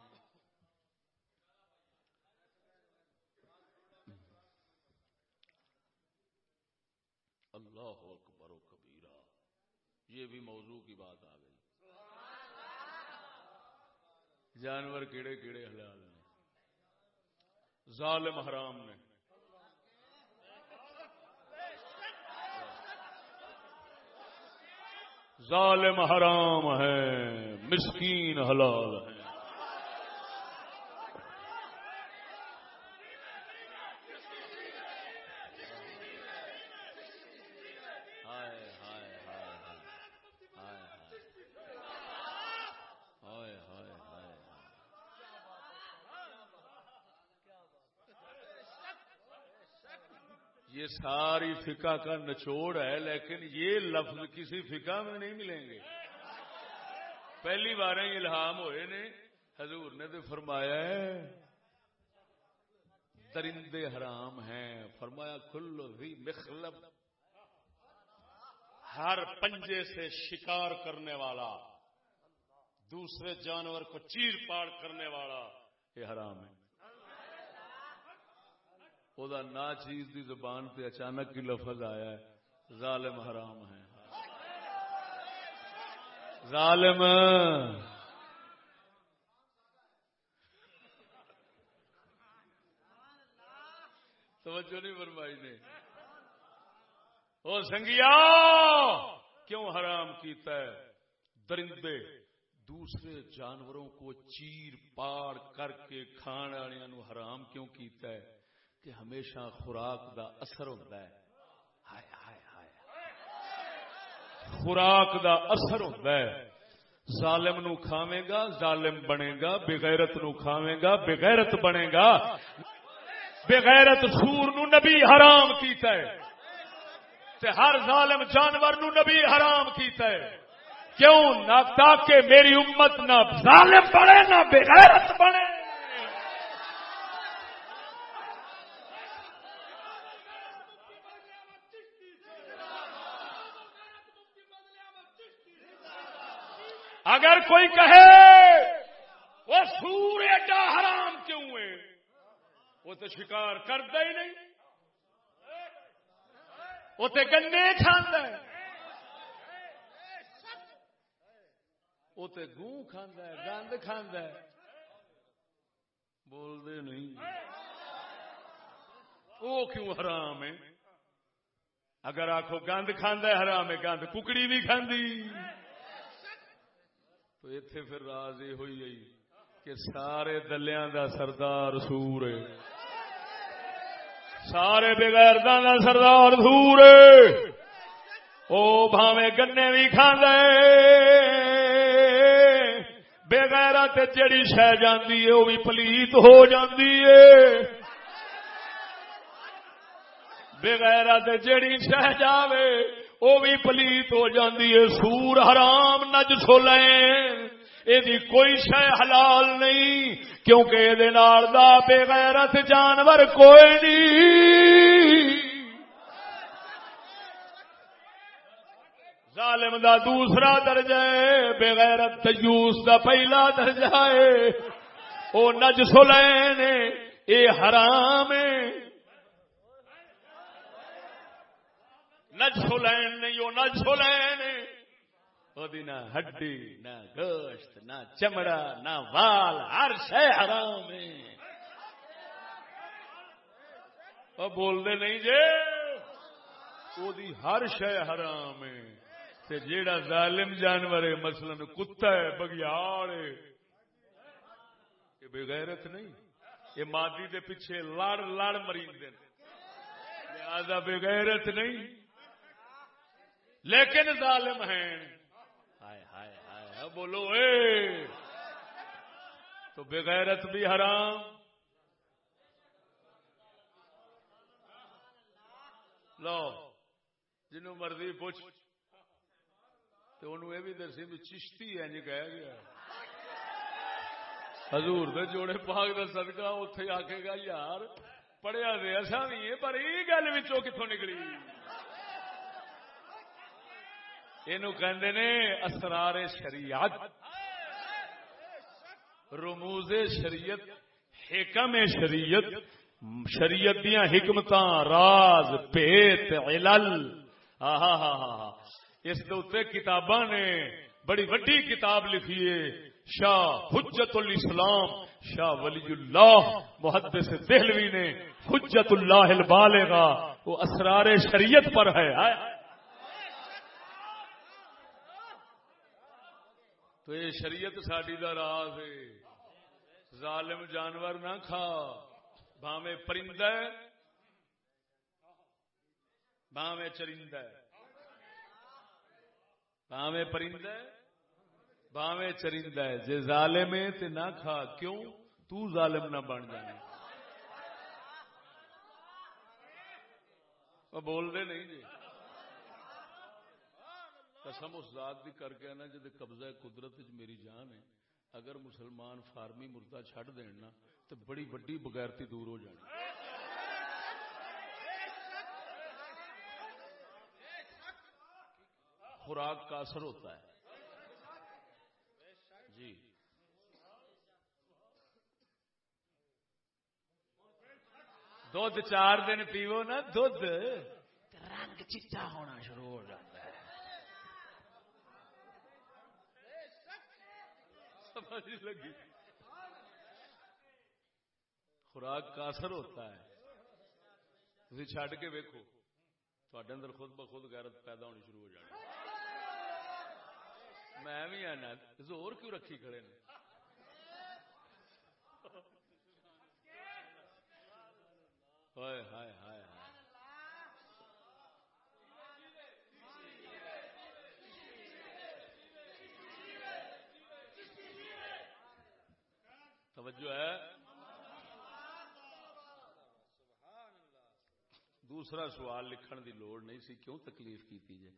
اللہ اکبر و کبیرہ، یہ بھی موضوع کی بات آ گئی۔ جانور کیڑے کیڑے حلال ظالم حرام نے۔ ظالم حرام ہے مسکین حلال ہے ہائے ہائے ہائے ہائے ہائے ہائے ہائے یہ ساری فقہ کا نچوڑ ہے، لیکن یہ لفظ کسی فقہ میں نہیں ملیں گے۔ پہلی بار یہ الہام ہوئے نے، حضور نے تو فرمایا ہے، درندے حرام ہیں۔ فرمایا کھلو بھی مخلب۔ ہر پنجے سے شکار کرنے والا، دوسرے جانور کو چیر پاڑ کرنے والا، یہ حرام ہے۔ وہ نا چیز دی زبان پہ اچانک کی لفظ آیا ہے ظالم حرام ہے ظالم توجہ نہیں فرمائی نے او سنگیا کیوں حرام کیتا ہے درندے دوسرے جانوروں کو چیر پاڑ کر کے کھان والوں حرام کیوں کیتا ہے کہ ہمیشہ خوراک دا اثر ہوتا ہے۔ ہائے ہائے ہائے۔ خوراک دا اثر ہوتا ہے۔ ظالم نو کھاویں گا، ظالم بنے گا، بغیرت نو کھاویں گا، بغیرت بنے گا۔ بغیرت سور نو نبی حرام کیتا ہے۔ تے ہر ظالم جانور نو نبی حرام کیتا ہے۔ کیوں؟ نہ تاکہ میری امت نہ ظالم بنے، نہ بغیرت بنے۔ کوئی کہے، وہ سور ایڈا حرام کیوں ہے؟ وہ تو شکار کرتا ہی نہیں۔ وہ تو گنے کھانا ہے۔ وہ تو گوں کھانا ہے، گند کھانا ہے۔ بولتے نہیں۔ وہ کیوں حرام ہے؟ اگر آخو گند کھانا ہے، حرام ہے، گند ککڑی بھی کھاندی۔ تو اتے پھر راز یہ ہوئی گئی کہ سارے دلیاں دا سردار سور ہے۔ سارے بغیر دا سردار سور ہے۔ او بھاوے گنے بھی کھانا بےغیرا جڑی شہ جاندی ہے وہ بھی پلیت ہو جاندی ہے۔ بغیرا جڑی شہ جاوے۔ وہ بھی پلیت ہو جاندی ہے، سور حرام نج سولیں یہ کوئی شہ حلال نہیں، کیونکہ یہ دا بغیرت جانور کوئی نہیں۔ ظالم دا دوسرا درجہ ہے بغیرت تیوس دا پہلا درجہ ہے۔ وہ نج سلین اے حرام ہے۔ نج سلین نہیں، وہ نج سلین نہ ہڈی، نہ گوشت، نہ چمڑا، نہ وال، ہر شہ حرام ہے۔ بولتے نہیں جے؟ وہ ہر شہ حرام ہے۔ تے جیڑا ظالم جانور ہے، مثلا کتا ہے، بگیاڑ ہے۔ یہ بغیرت نہیں۔ یہ مادی دے پیچھے لڑ لڑ مریض لہذا بغیرت نہیں۔ لیکن ظالم ہیں۔ ہائے ہائے ہائے بولو، اے۔ تو بغیرت بھی حرام۔ لو جنوں مرضی پوچھ۔ تو انہوں یہ بھی دسی بھی چشتی ہے جی کہہ گیا۔ حضور دے جوڑے پاک دا صدقہ اتے آکے گا، یار، پڑھیا دے ایسا نہیں ہے پر یہ گل کتوں نکلی؟ یہ نے اسرار شریعت، رموز شریعت، حکم شریعت شریعت دیا حکمت راز، پیت، علل۔ ہاں ہاں ہاں اس کتاباں نے بڑی وڈی کتاب لکھی ہے، شاہ حجت الاسلام شاہ ولی اللہ محدث دہلوی نے حجت اللہ البالغہ، وہ اسرار شریعت پر ہے آئے۔ تو یہ شریعت ساڈی دا راز ہے۔ ظالم جانور نہ کھا۔ بھاویں پرندہ ہے۔ بھاویں چرندہ ہے۔ بھاویں پرندہ ہے۔ چرندہ ہے۔ جے ظالم ہے تے نہ کھا، کیوں؟ تو ظالم نہ بن جانا۔ بول دے نہیں جی۔ قسم اس ذات بھی کر کے نا جی قبضہ قدرت میری جان ہے، اگر مسلمان فارمی مردہ چھڈ دین نا تو بڑی بڑی بغیرتی دور ہو جانی۔ خوراک کا اثر ہوتا ہے۔ جی۔ دھد چار دن پیو نا دھد رنگ چٹا ہونا شروع ہو جاتا ہے۔ سمجھ لگی۔ خوراک کا اثر ہوتا ہے۔ تھی چڈ کے ویکو تھوڑے اندر خود بخود غیرت پیدا ہونی شروع ہو جانی۔ میں بھی آنا زور کیوں رکھی کھڑے نے ہائے ہائے ہائے ہائے توجہ ہے، دوسرا سوال لکھن دی لوڑ نہیں سی، کیوں تکلیف کی جائے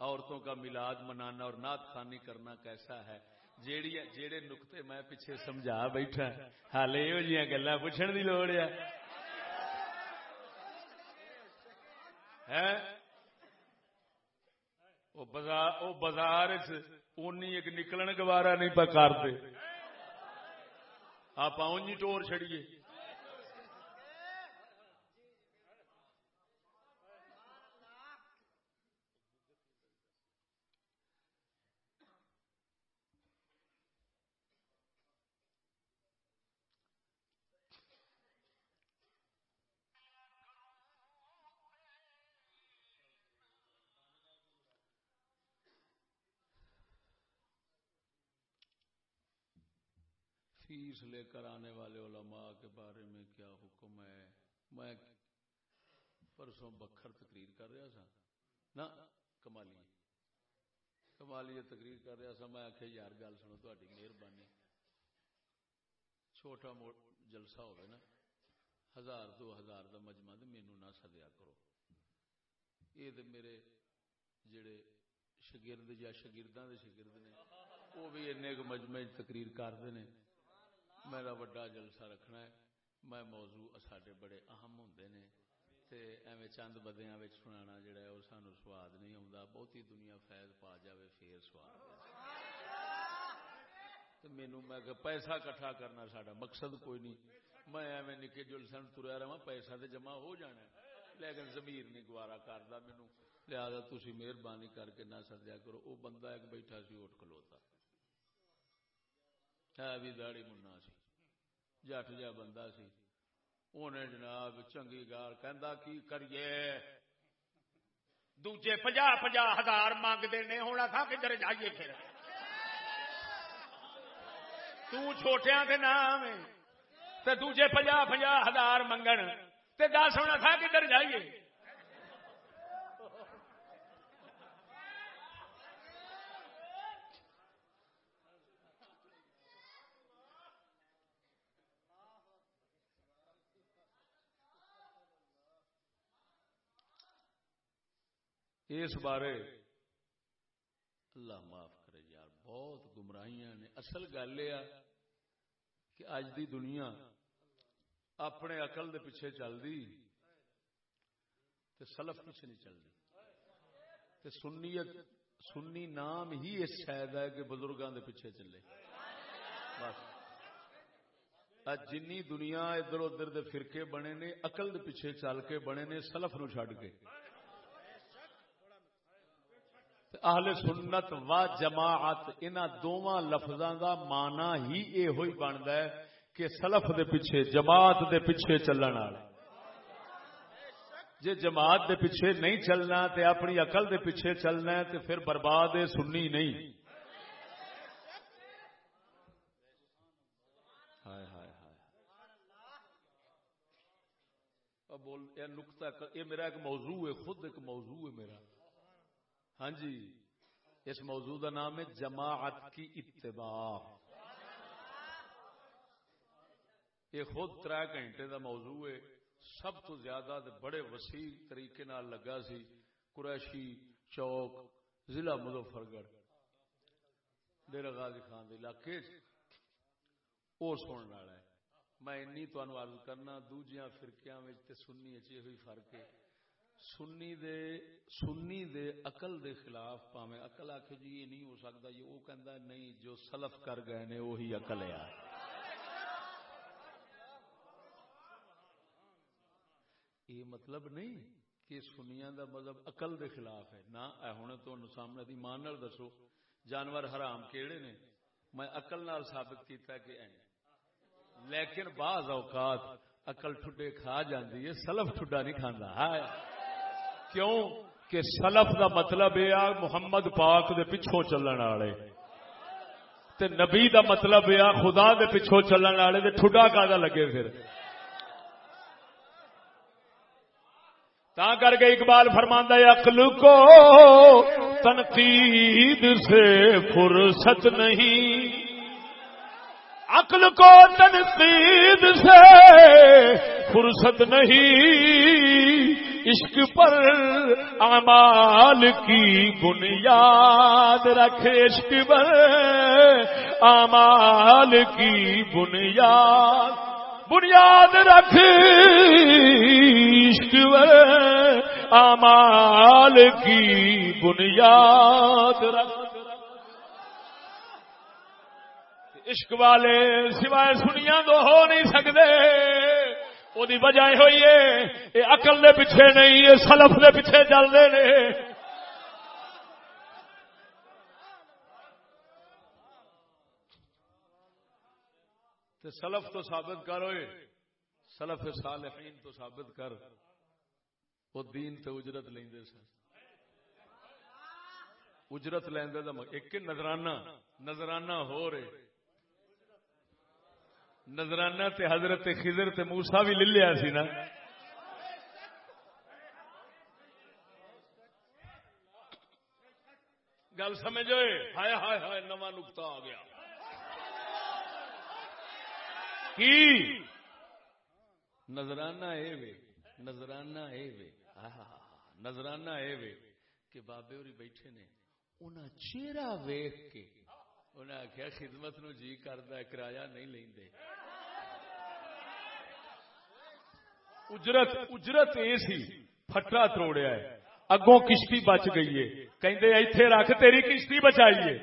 عورتوں کا میلاد منانا اور نعت خانی کرنا کیسا ہے؟ جیڑی جیڑے نقطے میں پیچھے سمجھا بیٹھا حال یہ جی گلا پوچھنے کی لوڑ ہے۔ بازار وہ بازار اونی ایک نکلن گوارا نہیں پا کرتے آپ اونجی ٹور چھڑیے۔ فیس لے کر آنے والے علماء کے بارے میں کیا حکم ہے؟ میں پرسوں بکھر تقریر کر رہا سا۔ نہ کمالی۔ کمالی تقریر کر رہا سا۔ میں آخیا یار، گل سنو تاری مہربانی۔ چھوٹا مو، جلسہ ہوگا نا۔ ہزار دو ہزار کا مجمع تو مینو نہ سدیا کرو۔ یہ تو میرے جڑے شگرد یا شگرداں دے شگرد نے، وہ بھی این مجمع تقریر کرتے ہیں میرا وڈا جلسہ رکھنا ہے۔ میں موضوع ساڈے بڑے اہم ہوندے نے۔ تے ایویں چند بدیاں وچ سنانا جڑا ہے، او سانو سواد نہیں آوندا۔ بہتی دنیا فیض پا جاوے پھر سواد تے مینوں میں کہ پیسہ کٹھا کرنا ساڈا مقصد کوئی نہیں۔ میں ایویں نکے جلسے نوں تریا رہواں، پیسہ تے جمع ہو جانا ہے۔ لیکن ضمیر نہیں گوارا کردا مینوں۔ لہذا تسی مہربانی کر کے نہ سدیا کرو۔ او بندہ ایک بیٹھا سی اٹھ کھلوتا۔ ہے بھی داڑی منا سی۔ جٹ جا بندہ سی۔ انہیں جناب چنگی گال کہندا، کی کریے؟ دوجے پجا پجا ہزار منگتے نے ہونا تھا کدھر جائیے پھر؟ چھوٹیاں کے نام تے دوجے پجا پجا ہزار منگن۔ تے دس ہونا تھا کدھر جائیے؟ اس بارے اللہ معاف کرے یار، بہت گمراہیاں نے۔ اصل گل یہ کہ اج دی دنیا اپنے عقل دے پیچھے چل دی تے سلف پیچھے نہیں چل دی تے سنیت، سنی نام ہی اس شاید ہے کہ بزرگاں دے پیچھے چلے۔ بس۔ جنی دنیا ادھر ادھر دے فرقے بنے نے، عقل دے پیچھے چل کے بنے نے، سلف نو چھڈ کے۔ اہل سنت و جماعت، انہاں دوواں لفظاں دا معنی ہی اے ہوئی بندا ہے کہ سلف دے پیچھے، جماعت دے پیچھے چلن والے۔ جے جماعت دے پیچھے نہیں چلنا تے اپنی عقل دے پیچھے چلنا ہے تے پھر برباد ہے، سنی نہیں۔ ہائے ہائے ہائے۔ اب بول، یہ نقطہ، یہ میرا ایک موضوع ہے، خود ایک موضوع ہے میرا۔ ہاں جی اس موضوع کا نام ہے جماعت کی اتباع۔ یہ خود تر گھنٹے کا موضوع ہے۔ سب تو زیادہ بڑے وسیع طریقے نال لگا سی، قریشی، چوک، ضلع مظفر گڑھ ڈیرا غازی خان کے علاقے وہ سننے والا ہے۔ میں اینی تمہیں عرض کرنا، دوجیاں فرقیاں تے سنی اچ فرق ہے۔ سنی دے سنی دے عقل دے خلاف پاویں۔ عقل آکھے جی یہ نہیں ہو سکتا، یہ وہ کہندا نہیں، جو سلف کر گئے نے وہی عقل ہے یہ مطلب نہیں کہ سنیاں دا مذہب عقل دے خلاف ہے۔ نہ، اے ہن تانوں سامنے دی مان نال دسو، جانور حرام کیڑے نے؟ میں عقل نال ثابت کیتا کہ این۔ لیکن بعض اوقات عقل ٹھڈے کھا جاندی ہے، سلف ٹھڈا نہیں کھاندا۔ ہائے۔ کیوں کہ سلف دا مطلب یہ آ محمد پاک دے پچھوں چلن والے۔ تے نبی دا مطلب یہ آ خدا دے پچھوں چلن والے تے ٹھڈا کادا لگے پھر۔ تا کر کے اقبال فرماندہ ہے، عقل کو تنقید سے فرصت نہیں۔ عقل کو تنقید سے فرصت نہیں۔ عشق پر اعمال کی بنیاد رکھ، عشق پر اعمال کی بنیاد بنیاد رکھ، عشق پر اعمال کی بنیاد رکھ۔ عشق والے سوائے سنیا تو ہو نہیں سکتے۔ وہ وجہ ہوئی ہے یہ اقل دے پیچھے نہیں یہ سلف دے پیچھے چلتے ہیں سلف تو ثابت کر ہوئے سلف صالحین تو ثابت کر وہ دین تے اجرت لیندے سن اجرت لیندے دا ایک نظرانہ نظرانہ ہو رہے نظرانہ تے حضرت خضر تے موسا بھی لے لیا سی نا۔ گل سمجھو ہائے ہائے ہائے، نواں نقطہ آ گیا۔ کی؟ نظرانہ اے وے، نظرانہ اے وے۔ نظرانہ اے وے کہ بابے ہوری بیٹھے نے، انہاں چہرہ ویخ کے انہیں آخیا خدمت نو جی کرتا کرایہ نہیں لیندے۔ اجرت اجرت یہ سی، پھٹا توڑیا ہے۔ اگوں کشتی بچ گئی ہے۔ کہندے ایتھے رکھ، تیری کشتی بچائیے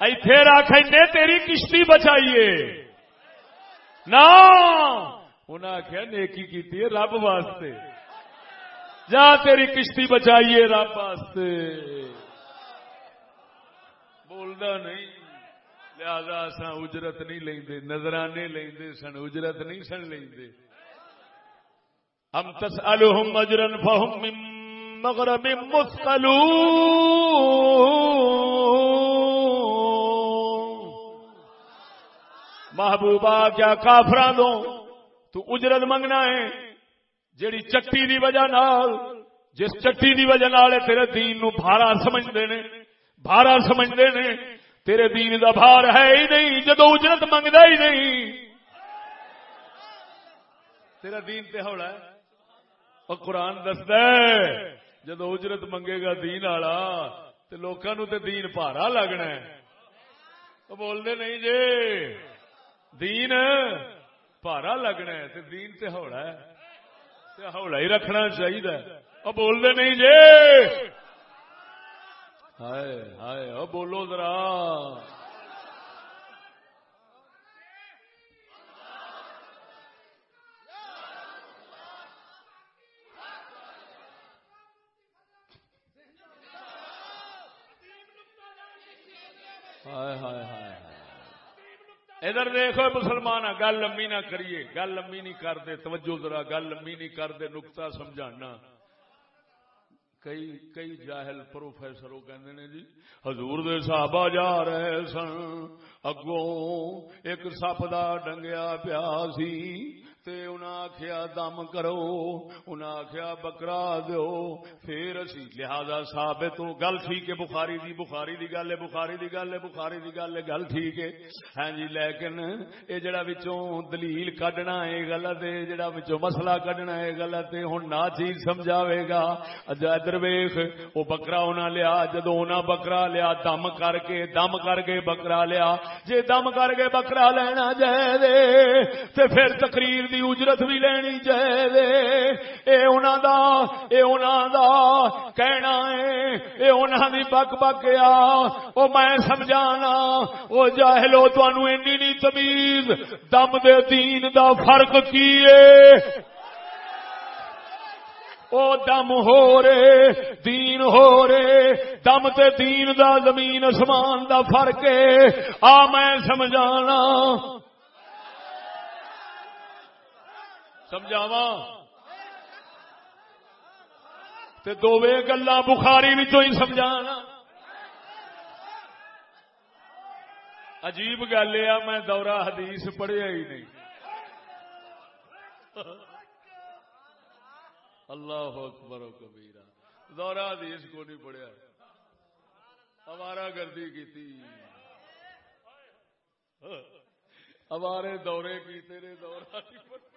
ایتھے رکھ تیری کشتی بچائیے نہ انہیں آخیا نیکی کی رب واسطے۔ جا، تیری کشتی بچائیے رب واسطے۔ بولدا نہیں۔ لہذا اسا اجرت نہیں لیندے، نظرانے لیندے سن، اجرت نہیں سن لیندے۔ ہم تسالهم اجرا فهم من مغرب مثقلون۔ محبوبہ، کیا کافراں دو تو اجرت منگنا ہے جیڑی چٹی دی وجہ نال، جس چٹی دی وجہ نال تیرے دین نو بھارا سمجھدے نے، بھارا سمجھتے نے تیرے دین دا بھار ہے ہی نہیں، جدو اجرت منگتا ہی نہیں۔ تیرا دین تے ہوڑا ہے۔ اور قرآن دستا ہے، جدو اجرت منگے گا دین والا تو لوگوں تے دین بھارا لگنا ہے۔ وہ بولتے نہیں جی دین بھارا لگنا ہے، تے دین تے ہوڑا ہے۔ تے ہوڑا ہی رکھنا چاہیے وہ بولتے نہیں جی ہائے ہائے، اب بولو ذرا۔ ہائے ادھر دیکھو مسلمان گل لمبی نہ کریے۔ گل لمبی نہیں کرتے توجہ ذرا، گل لمبی نہیں کرتے نکتا سمجھانا۔ کئی کئی جاہل پروفیسر کہندے نے جی حضور دے صحابہ جا رہے سن، اگوں ایک سپ دا ڈنگیا پیا سی تے انہاں آخیا دم کرو انہاں آخیا بکرا دیو پھر اسی لہذا ثابت ہو گل ٹھیک ہے بخاری دی بخاری دی گل ہے بخاری دی گل ہے بخاری دی گل ہے گل ٹھیک ہے ہاں جی لیکن اے جڑا وچوں دلیل کڈنا ہے غلط ہے جڑا وچوں مسئلہ کڈنا ہے غلط ہے ہن نہ چیز سمجھاوے گا اجا ادھر ویکھ او بکرا انہاں لیا جدوں انہاں بکرا لیا دم کر کے دم کر کے بکرا لیا جے دم کر کے بکرا لینا جائے تے پھر تقریر دی اجرت بھی لینی چاہیے۔ اے انہاں دا، اے انہاں دا کہنا ہے، اے انہاں دی بک بک آ۔ او میں سمجھانا، او جاہلو، تانوں اینی نہیں تمیز۔ دم دے دین دا فرق کی ہے؟ او دم ہو رے، دین ہو رے۔ دم تے دین دا، زمین اسمان دا فرق ہے۔ آ میں سمجھانا۔ سمجھاوا تے دووے گلا بخاری ہی سمجھانا عجیب گل یہ میں دورہ حدیث پڑھیا ہی نہیں۔ اللہ اکبر و کبیرہ۔ دورہ حدیث کو نہیں پڑھیا۔ ہمارا گردی کی ہمارے دورے کی تیرے دورہ نہیں پڑھیا۔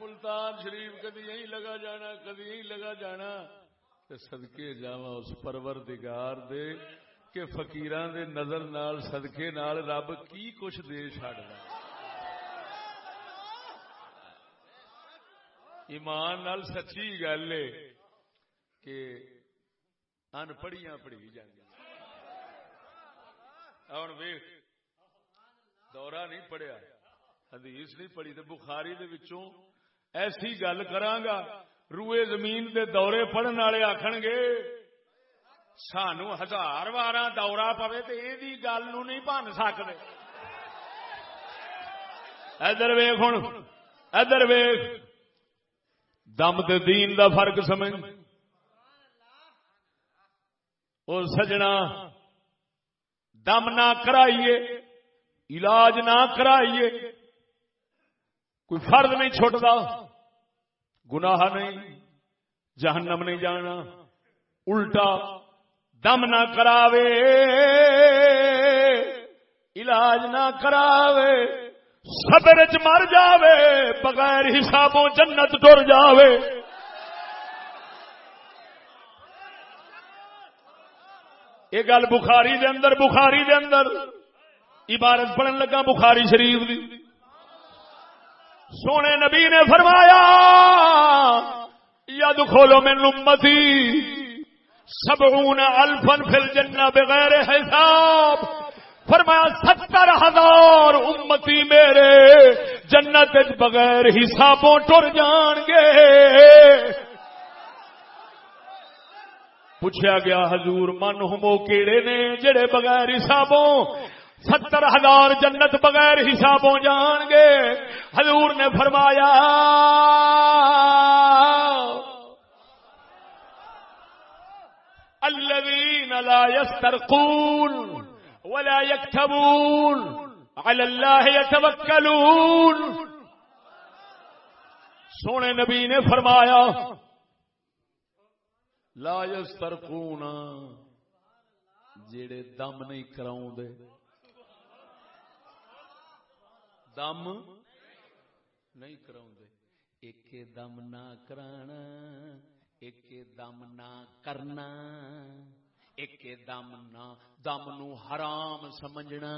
ملتان شریف کدی یہی لگا جانا، کدی یہی لگا جانا۔ سدکے جا اس پرور دگار دے کہ فقیران دے نظر نال، صدقے نال رب کی کچھ دے چڈنا ایمان نال سچی گل ہے کہ ان پڑھیاں پڑھی جان ہوں ویخ دورہ نہیں پڑھیا، حدیث نہیں پڑھی تو بخاری دے وچوں ایسی گل کرانگا روئے زمین دے دورے پڑھن والے آخن گے سانو ہزار بار دورہ پوے تو یہ گل نو نہیں بن سکتے ادھر ویخ ہوں ادھر ویخ دم تے دین دا فرق سمجھ۔ اور سجنا، دم نہ کرائیے، علاج نہ کرائیے۔ کوئی فرد نہیں چھوٹتا گناہ نہیں، جہنم نہیں جانا، الٹا دم نہ کراوے، علاج نہ کراوے، صبر چ مر جاوے، بغیر حسابوں جنت ٹر جاوے۔ یہ گل بخاری دے اندر، بخاری دے اندر، عبارت پڑھن لگا بخاری شریف دی۔ سونے نبی نے فرمایا، ید کھولو میں نمتی سب الفن فل جنا بغیر حساب۔ فرمایا، ستر ہزار امتی میرے جنت بغیر حسابوں ٹر جان گے۔ پوچھا گیا، حضور، من ہمو کیڑے نے جڑے بغیر حسابوں ستر ہزار جنت بغیر حسابوں جان گے۔ حضور نے فرمایا الذين لا يسترقون ولا يكتبون على الله يتوكلون سونے نبی نے فرمایا، لا يسترقون جڑے دم نہیں کراؤں دے۔ دم نہیں کرا ایک دم نہ کرانا ایک دم نہ کرنا ایک دم نہ دم نو حرام سمجھنا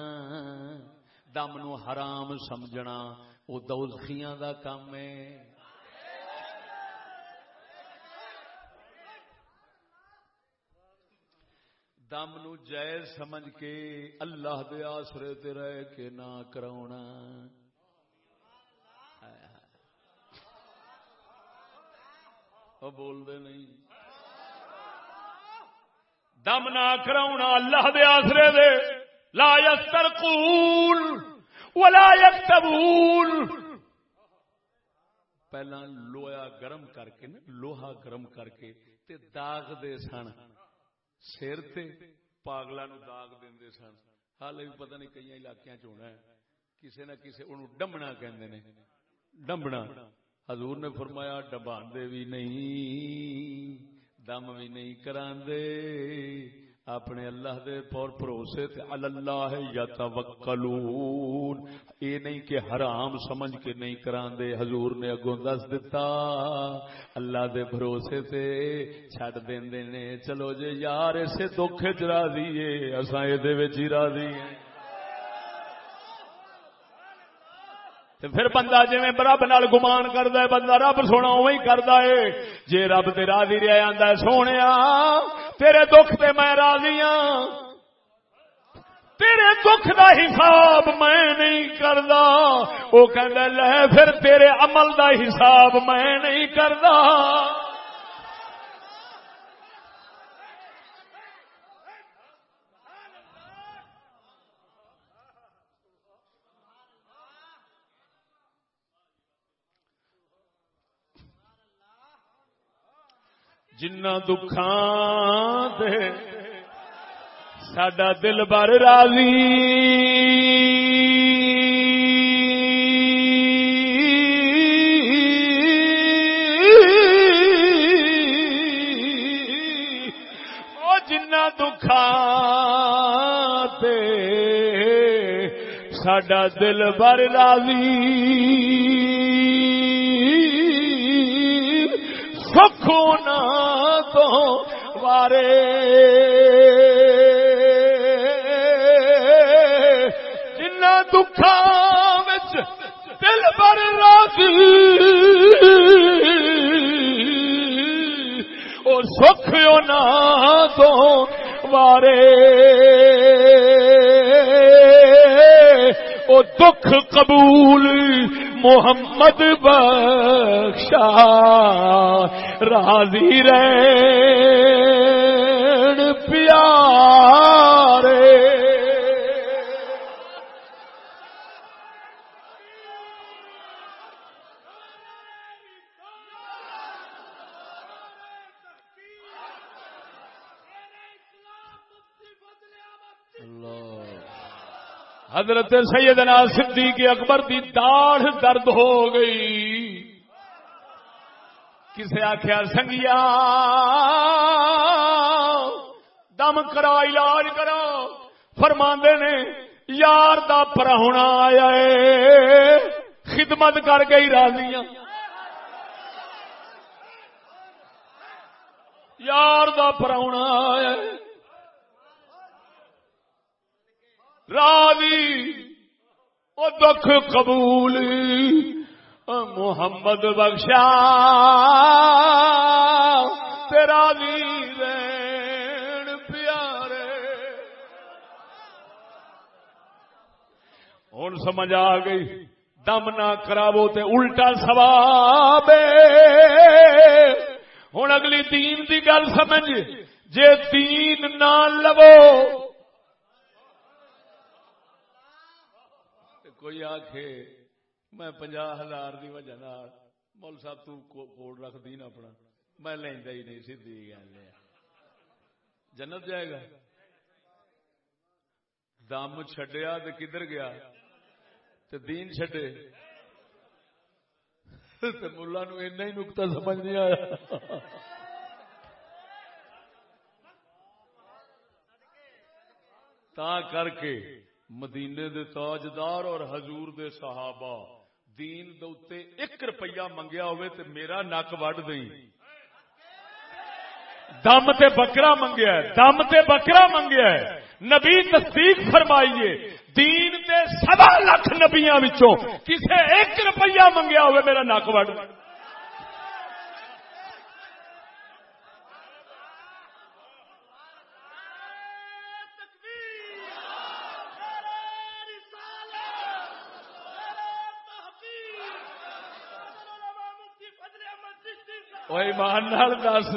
دم نو حرام سمجھنا وہ دوزخیاں دا کام ہے دم نو جائز سمجھ کے اللہ دے آسرے تے رہ کے نہ کراؤنا۔ بول دے نہیں۔ دم نہ کراؤنا اللہ دے آسرے دے۔ لا یسترقون ولا یکتبون۔ پہلا لویا گرم کر کے نا، لوہا گرم کر کے تے داغ دے سن۔ سر تے پاگلا نو داغ دے سن۔ حال بھی پتہ نہیں کئی علاقے چنا ہے کسی نہ کسی ان ڈمبنا کہندے نے۔ ڈمبنا حضور نے فرمایا، ڈباندے بھی نہیں، دم بھی نہیں کراندے۔ اپنے اللہ دے پور بھروسے تے اللہ یتوکلون۔ اے نہیں کہ حرام سمجھ کے نہیں کران دے حضور نے اگوں دس دتا۔ اللہ دے بھروسے تے چھڈ دیندے نے۔ چلو جے یار، اسے دکھ وچ راضی اے اساں اے دے وچ ہی راضی ہیں۔ تے پھر بندہ جی رب نال گمان کردا ہے، بندہ رب سونا اوہی کردا ہے۔ جے رب تے راضی رہیا آندا ہے، سونیا، تیرے دکھ تے میں راضی ہاں۔ تیرے دکھ دا حساب میں نہیں کردا۔ او کہندا لے پھر تیرے عمل دا حساب میں نہیں کردا۔ جنا دکھان دے ساڈا دل بر راضی او جنا دکھان تے ساڈا دل بر راضی سکھونا تو وارے۔ جنا دکھا دل بر راضی اور سکھ نا تو وارے۔ او دکھ قبول محمد بخشا۔ راضی رین پیارے۔ حضرت سیدنا صدیق اکبر دی داڑھ درد ہو گئی۔ کسے آخیا سنگیا، دم کرا علاج کرو فرماندے نے، یار دا پراہنا آیا ہے، خدمت کر گئی راضیاں یار دا پراہنا آیا ہے۔ او دکھ قبول۔ محمد بخشا، تیرا دین پیارے۔ ہوں سمجھ آ گئی، دم نہ کراو تے الٹا سواب ہوں اگلی دین دی گل سمجھ، جے دین نہ لو کوئی آخ میں پنجا ہزار کی وجہ مول صاحب توڑ رکھ دی نا اپنا۔ میں لینا ہی نہیں سی گل جنت جائے گا۔ دم چڈیا تو کدھر گیا؟ تو دین چڈے ملا نو ایسا ہی نکتا سمجھ نہیں آیا۔ تا کر کے مدینے دے تاجدار اور حضور دے صحابہ دین دے ایک روپیہ منگیا ہوئے تے میرا نک وڈ دئی دم تے بکرا منگیا ہے، دم تے بکرا منگیا ہے۔ نبی تصدیق فرمائیے، دین دے سوا لاکھ نبیاں وچوں کسے ایک روپیہ منگیا ہوئے میرا نک وڈ۔ ایمان نال دس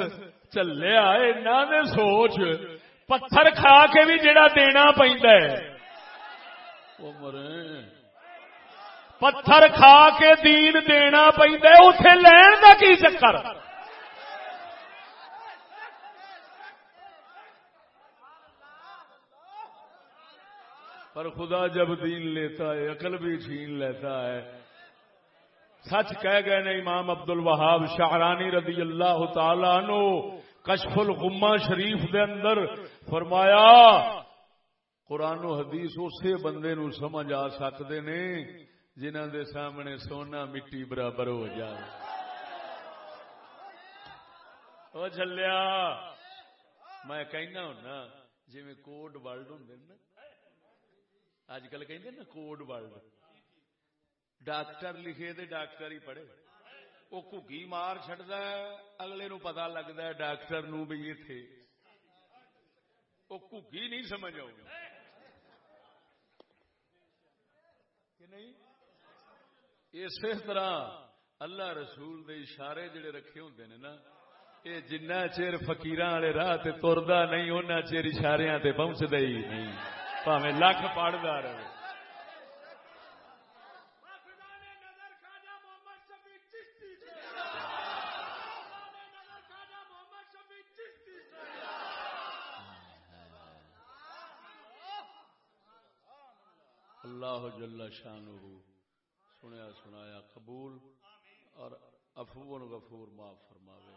چلیا نہ سوچ پتھر کھا کے بھی جڑا دینا ہے مرے پتھر کھا کے دین دینا پہنتا ہے لین کا کی چکر پر خدا جب دین لیتا ہے عقل بھی چھین لیتا ہے سچ کہہ گئے نے امام عبد الوہاب شاہرانی رضی اللہ تعالی عنہ، کشف الغمہ شریف دے اندر فرمایا، قرآن و حدیث اسی بندے نو سمجھ آ سکتے نے جنہ دے سامنے سونا مٹی برابر ہو جائے۔ وہ چلیا میں کہنا ہونا جی کوڈ ورلڈ ہوں نا اج کل کہ کوڈ ورلڈ ڈاکٹر لکھے تو ڈاکٹر ہی پڑھے۔ وہ گی مار چڈتا ہے، اگلے نو پتا لگتا ہے ڈاکٹر نو بھی یہ تھے وہ گی نہیں سمجھ آؤ کہ نہیں؟ اسی طرح اللہ رسول دے اشارے جڑے رکھے ہوتے ہیں نا یہ جنہ چیر فکیر والے راہ تردا نہیں ان چیر اشارے تے پہنچتا ہی نہیں۔ پاوے لکھ پڑھتا رہے اللہ جل شانہ سنیا سنایا قبول، اور افو غفور معاف فرماوے۔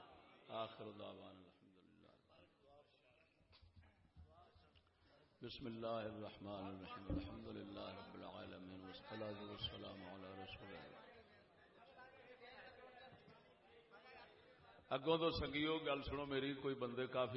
آخر دعوان الحمدللہ۔ بسم اللہ الرحمن الرحیم۔ الحمدللہ رب العالمین۔ والصلاة والسلام علی رسول اللہ۔ اگوں تو سنگیو، گل سنو، میری کوئی بندے کافی